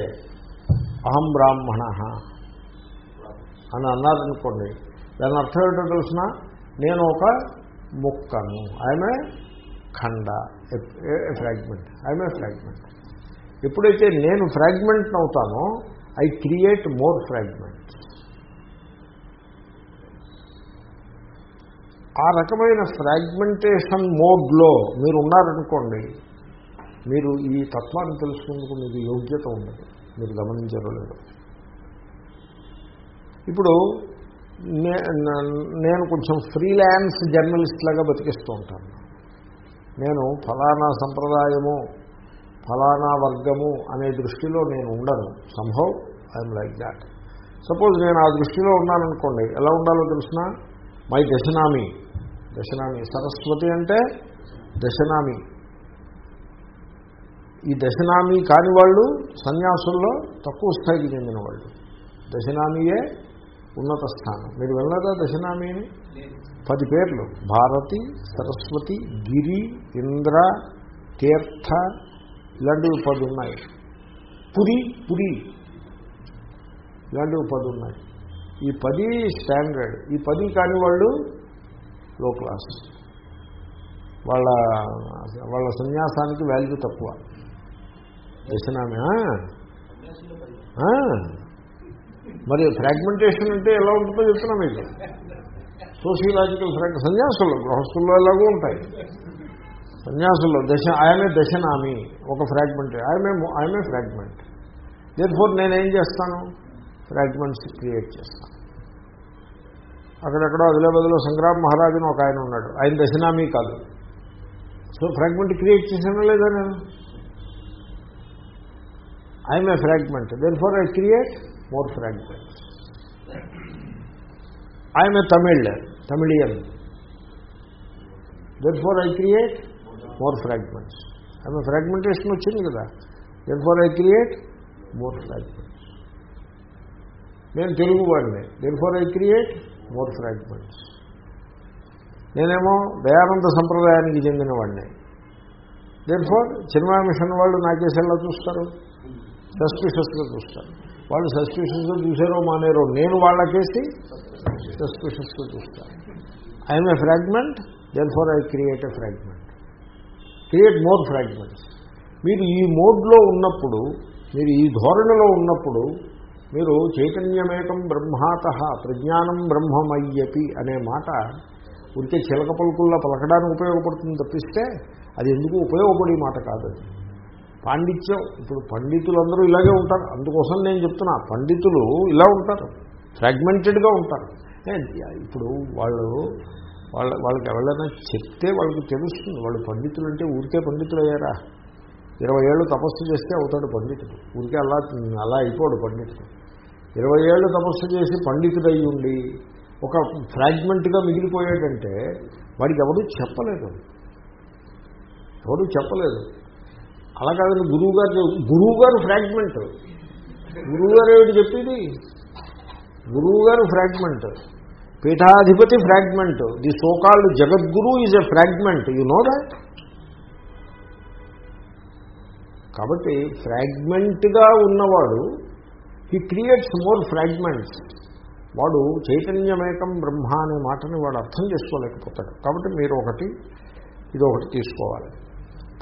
అహం బ్రాహ్మణ అని అన్నారనుకోండి దాని అర్థం ఏంటో తెలిసిన? నేను ఒక ముక్కను I'm A Khanda fragment I'm a fragment ఎప్పుడైతే నేను ఫ్రాగ్మెంట్ అవుతానో ఐ క్రియేట్ మోర్ ఫ్రాగ్మెంట్ ఆ రకమైన ఫ్రాగ్మెంటేషన్ మోడ్లో మీరు ఉన్నారనుకోండి మీరు ఈ తత్వాన్ని తెలుసుకుందుకు మీకు యోగ్యత ఉండదు. మీరు గమనించారో లేదు? ఇప్పుడు నేను కొంచెం ఫ్రీలాన్స్ జర్నలిస్ట్ లాగా బతికిస్తూ ఉంటాను. నేను ఫలానా సంప్రదాయము ఫలానా వర్గము అనే దృష్టిలో నేను ఉండను. Sambhav I'm like that suppose నేను ఆ దృష్టిలో ఉన్నాననుకోండి ఎలా ఉండాలో తెలిసిన? మై దశనామి దశనామి సరస్వతి అంటే దశనామి ఈ దశనామి కాని వాళ్ళు సన్యాసుల్లో తక్కువ స్థాయికి చెందిన వాళ్ళు. దశనామియే ఉన్నత స్థానం. మీరు వెళ్ళదా దశనామిని పది పేర్లు. భారతి సరస్వతి గిరి ఇంద్ర తీర్థ ఇలాంటివి పది ఉన్నాయి. పురి పురి. ఇలాంటివి పది ఉన్నాయి. ఈ పది స్టాండర్డ్ ఈ పది కాని వాళ్ళు లో క్లాస్ వాళ్ళ వాళ్ళ సన్యాసానికి వాల్యూ తక్కువ. దశనామే మరి ఫ్రాగ్మెంటేషన్ అంటే ఎలా ఉంటుందో చెప్తున్నా మీకు. సోషియలాజికల్ ఫ్రాగ్ సన్యాసులు గృహస్థుల్లో ఎలాగూ ఉంటాయి. సన్యాసుల్లో దశ ఆయమే దశనామి. ఒక ఫ్రాగ్మెంట్ ఆయమే ఆయమే ఫ్రాగ్మెంట్ దేర్ ఫోర్ నేనేం చేస్తాను? ఫ్రాగ్మెంట్స్ క్రియేట్ చేస్తాను. అక్కడెక్కడో ఆదిలాబాద్లో సంగ్రామ్ మహారాజుని ఒక ఆయన ఉన్నాడు. ఆయన దశనామీ కాదు. సో ఫ్రాగ్మెంట్ క్రియేట్ చేసానా లేదా నేను? I'm a fragment therefore I create more fragments I'm a Tamil Tamilian therefore I create more fragments ఆమె ఫ్రాగ్మెంటేషన్ వచ్చింది కదా. Therefore I create more fragments నేను తెలుగు వాడిని. Therefore I create more fragments నేనేమో దయానంద సంప్రదాయానికి చెందిన వాడిని. దెన్ ఫోర్ చిన్మయ మిషన్ వాళ్ళు నాకేసేలా చూస్తారు. సస్పిషియస్గా చూస్తారు. వాళ్ళు సస్పిషియస్గా చూసారో మానేరో నేను వాళ్ళకేసి సస్పిషియస్గా చూస్తాను. I'm a fragment therefore I create a fragment create more fragments మీరు ఈ మోడ్లో ఉన్నప్పుడు మీరు ఈ ధోరణిలో ఉన్నప్పుడు మీరు చైతన్యమేకం బ్రహ్మాత ప్రజ్ఞానం బ్రహ్మమయ్యపి అనే మాట ఉంటే చిలక పలుకుల్లో పలకడానికి ఉపయోగపడుతుంది తప్పిస్తే అది ఎందుకు ఉపయోగపడే మాట కాదు పాండిత్యం ఇప్పుడు పండితులందరూ ఇలాగే ఉంటారు. అందుకోసం నేను చెప్తున్నా పండితులు ఇలా ఉంటారు. ఫ్రాగ్మెంటెడ్గా ఉంటారు. ఇప్పుడు వాళ్ళు వాళ్ళ వాళ్ళకి ఎవరైనా చెప్తే వాళ్ళకి తెలుస్తుంది. వాళ్ళు పండితులు అంటే ఊరికే పండితులు అయ్యారా ఇరవై ఏళ్ళు తపస్సు చేస్తే అవుతాడు పండితుడు. ఊరికే అలా అలా అయిపోడు పండితుడు. ఇరవై ఏళ్ళు తపస్సు చేసి పండితుడయి ఉండి ఒక ఫ్రాగ్మెంట్గా మిగిలిపోయాడంటే వాడికి ఎవరూ చెప్పలేదు. ఎవరు చెప్పలేదు. అలా కాదండి గురువు గారు గురువు గారు ఫ్రాగ్మెంట్. గురువు గారు ఏమిటి చెప్పేది? గురువు గారు ఫ్రాగ్మెంట్. పీఠాధిపతి fragment. The so called Jagadguru is a fragment. You know that? కాబట్టి ఫ్రాగ్మెంట్గా ఉన్నవాడు హీ క్రియేట్స్ మోర్ ఫ్రాగ్మెంట్స్. వాడు చైతన్యమేకం బ్రహ్మ అనే మాటని వాడు అర్థం చేసుకోలేకపోతాడు. కాబట్టి మీరు ఒకటి ఇది ఒకటి తీసుకోవాలి.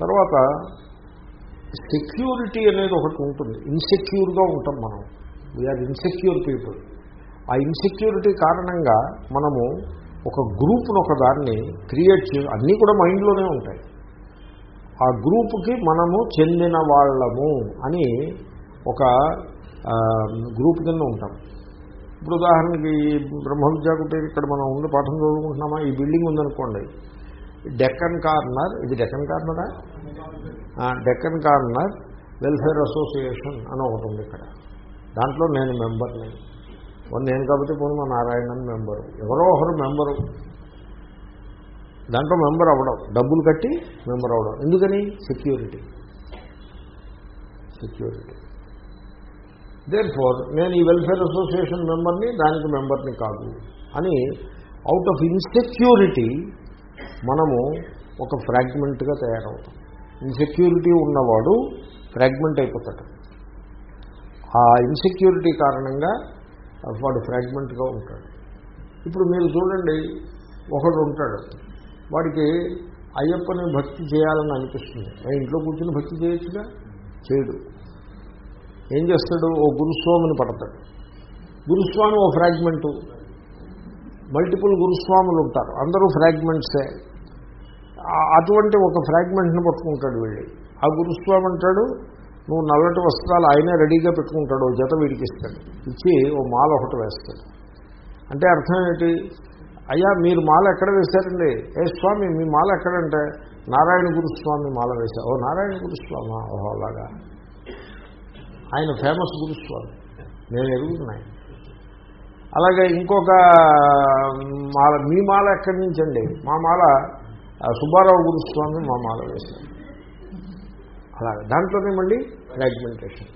తర్వాత సెక్యూరిటీ అనేది ఒకటి ఉంటుంది. ఇన్సెక్యూర్గా ఉంటాం మనం. వీఆర్ ఇన్సెక్యూర్ పీపుల్ ఆ ఇన్సెక్యూరిటీ కారణంగా మనము ఒక గ్రూప్ను ఒక దాన్ని క్రియేట్ చే అన్నీ కూడా మైండ్లోనే ఉంటాయి. ఆ గ్రూప్కి మనము చెందిన వాళ్ళము అని ఒక గ్రూప్ కింద ఉంటాం. ఇప్పుడు ఉదాహరణకి బ్రహ్మ విద్యాకుంటే ఇక్కడ మనం ఉండి పాఠం చదువుకుంటున్నామా? ఈ బిల్డింగ్ ఉందనుకోండి. డెక్కన్ కార్నర్ ఇది డెక్కన్ కార్నరా డెక్కన్ కార్నర్ వెల్ఫేర్ అసోసియేషన్ అని ఒకటి ఉంది ఇక్కడ. దాంట్లో నేను మెంబర్ని నేను కాబట్టి పోను మా నారాయణన్ మెంబరు. ఎవరో ఒకరు మెంబరు. దాంట్లో మెంబర్ అవ్వడం. డబ్బులు కట్టి మెంబర్ అవ్వడం. ఎందుకని? సెక్యూరిటీ. సెక్యూరిటీ. దేర్ ఫోర్ నేను ఈ వెల్ఫేర్ అసోసియేషన్ మెంబర్ని దానికి మెంబర్ని కాదు అని అవుట్ ఆఫ్ ఇన్సెక్యూరిటీ మనము ఒక ఫ్రాగ్మెంట్గా తయారవుతాం. ఇన్సెక్యూరిటీ ఉన్నవాడు ఫ్రాగ్మెంట్ అయిపోతాడు. ఆ ఇన్సెక్యూరిటీ కారణంగా వాడు ఫ్రాగ్మెంట్గా ఉంటాడు. ఇప్పుడు మీరు చూడండి ఒకడు ఉంటాడు. వాడికి అయ్యప్పని భక్తి చేయాలని అనిపిస్తుంది. నేను ఇంట్లో కూర్చుని భక్తి చేయొచ్చుగా? చేయడు. ఏం చేస్తాడు? ఓ గురుస్వామిని పడతాడు. గురుస్వామి ఓ ఫ్రాగ్మెంటు. మల్టిపుల్ గురుస్వాములు ఉంటారు. అందరూ ఫ్రాగ్మెంట్సే. అటువంటి ఒక ఫ్రాగ్మెంట్ని పట్టుకుంటాడు వెళ్ళి. ఆ గురుస్వామి అంటాడు నువ్వు నల్లటి వస్త్రాలు ఆయనే రెడీగా పెట్టుకుంటాడు ఓ జత వీడికి ఇస్తాడు. ఇచ్చి ఓ మాల ఒకటి వేస్తాడు. అంటే అర్థం ఏంటి? అయ్యా మీరు మాల ఎక్కడ వేశారండి? ఏ స్వామి మీ మాల ఎక్కడంటే? నారాయణ గురుస్వామి మాల వేశా. ఓ నారాయణ గురుస్వామి? ఓహో అలాగా. ఆయన ఫేమస్ గురుస్వామి. నేను ఎరుగుతున్నాయి అలాగే ఇంకొక మాల మీ మాల ఎక్కడి నుంచి అండి మా మాల సుబ్బారావు గురుస్వామి మా మాల వేశారు. అలాగే దాంట్లోనే మళ్ళీ ఫ్రాగ్మెంటేషన్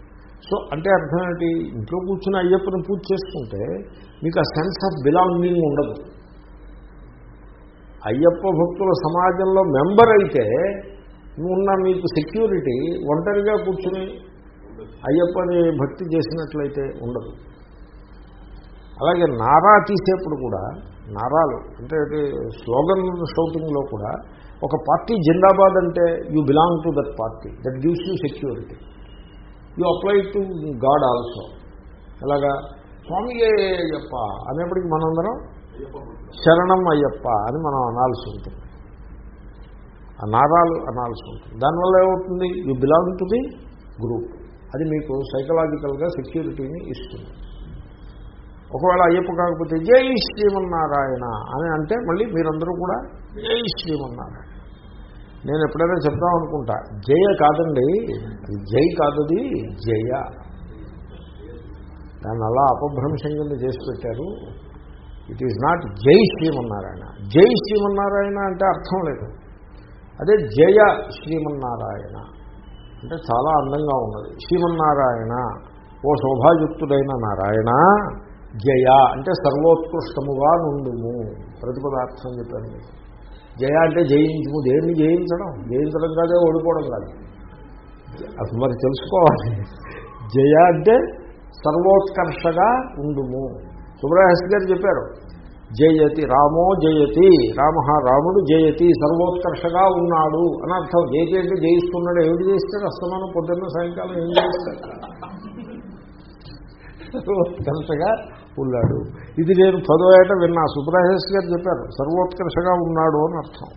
సో అంటే అర్థం ఏంటి? ఇంట్లో కూర్చుని అయ్యప్పని పూజ చేసుకుంటే మీకు ఆ సెన్స్ ఆఫ్ బిలాంగింగ్ ఉండదు. అయ్యప్ప భక్తుల సమాజంలో మెంబర్ అయితే ఉన్న మీకు సెక్యూరిటీ ఒంటరిగా కూర్చుని అయ్యప్పని భక్తి చేసినట్లయితే ఉండదు. అలాగే నారా తీసేప్పుడు కూడా నారాలు అంటే స్లోగన్ షౌటింగ్లో కూడా ఒక పార్టీ జిందాబాద్ అంటే you belong to that party that gives you security you apply to god also. ఎలాగా? స్వామి అయ్యప్ప? అనేప్పటికీ మనందరం శరణం అయ్యప్ప అని మనం అనాల్సి ఉంటుంది. ఆ నారాలు అనాల్సి ఉంటుంది. దానివల్ల ఏమవుతుంది? You belong to the group. అది మీకు సైకలాజికల్గా సెక్యూరిటీని ఇస్తుంది. ఒకవేళ అయ్యప్ప కాకపోతే జై శ్రీమన్నారాయణ అని అంటే మళ్ళీ మీరందరూ కూడా జై శ్రీమన్నారాయణ. నేను ఎప్పుడైనా చెప్దాం అనుకుంటా. జయ కాదండి. జై కాదది జయ. దాన్ని అలా అపభ్రంశం కింద చేసి పెట్టారు. ఇట్ ఈజ్ నాట్ జై శ్రీమన్నారాయణ. జై శ్రీమన్నారాయణ అంటే అర్థం లేదు. అదే జయ శ్రీమన్నారాయణ. అంటే చాలా అందంగా ఉన్నది. శ్రీమన్నారాయణ ఓ శోభాయుక్తుడైన నారాయణ జయ అంటే సర్వోత్కృష్టముగా నుండుము. ప్రతిపదార్థం చెప్పాను. మీకు. జయ అంటే జయించుము దేన్ని జయించడం? జయించడం కాదే ఓడిపోవడం కాదు. అది మరి తెలుసుకోవాలి. జయ అంటే సర్వోత్కర్షగా ఉండుము. సుబ్రహస్ గారు చెప్పారు జయతి రామో జయతి రామ రాముడు జయతి సర్వోత్కర్షగా ఉన్నాడు అని అర్థం. జయతి అంటే జయిస్తున్నాడు ఏమిటి చేస్తాడు అస్తమానం పొద్దున్న సాయంకాలం ఏం చేస్తాడు సర్వోత్కర్షగా పుల్లాడు. ఇది నేను పదో ఏట విన్నా. సుబ్రహేష్ గారు చెప్పారు సర్వోత్కర్షగా ఉన్నాడు అని అర్థం.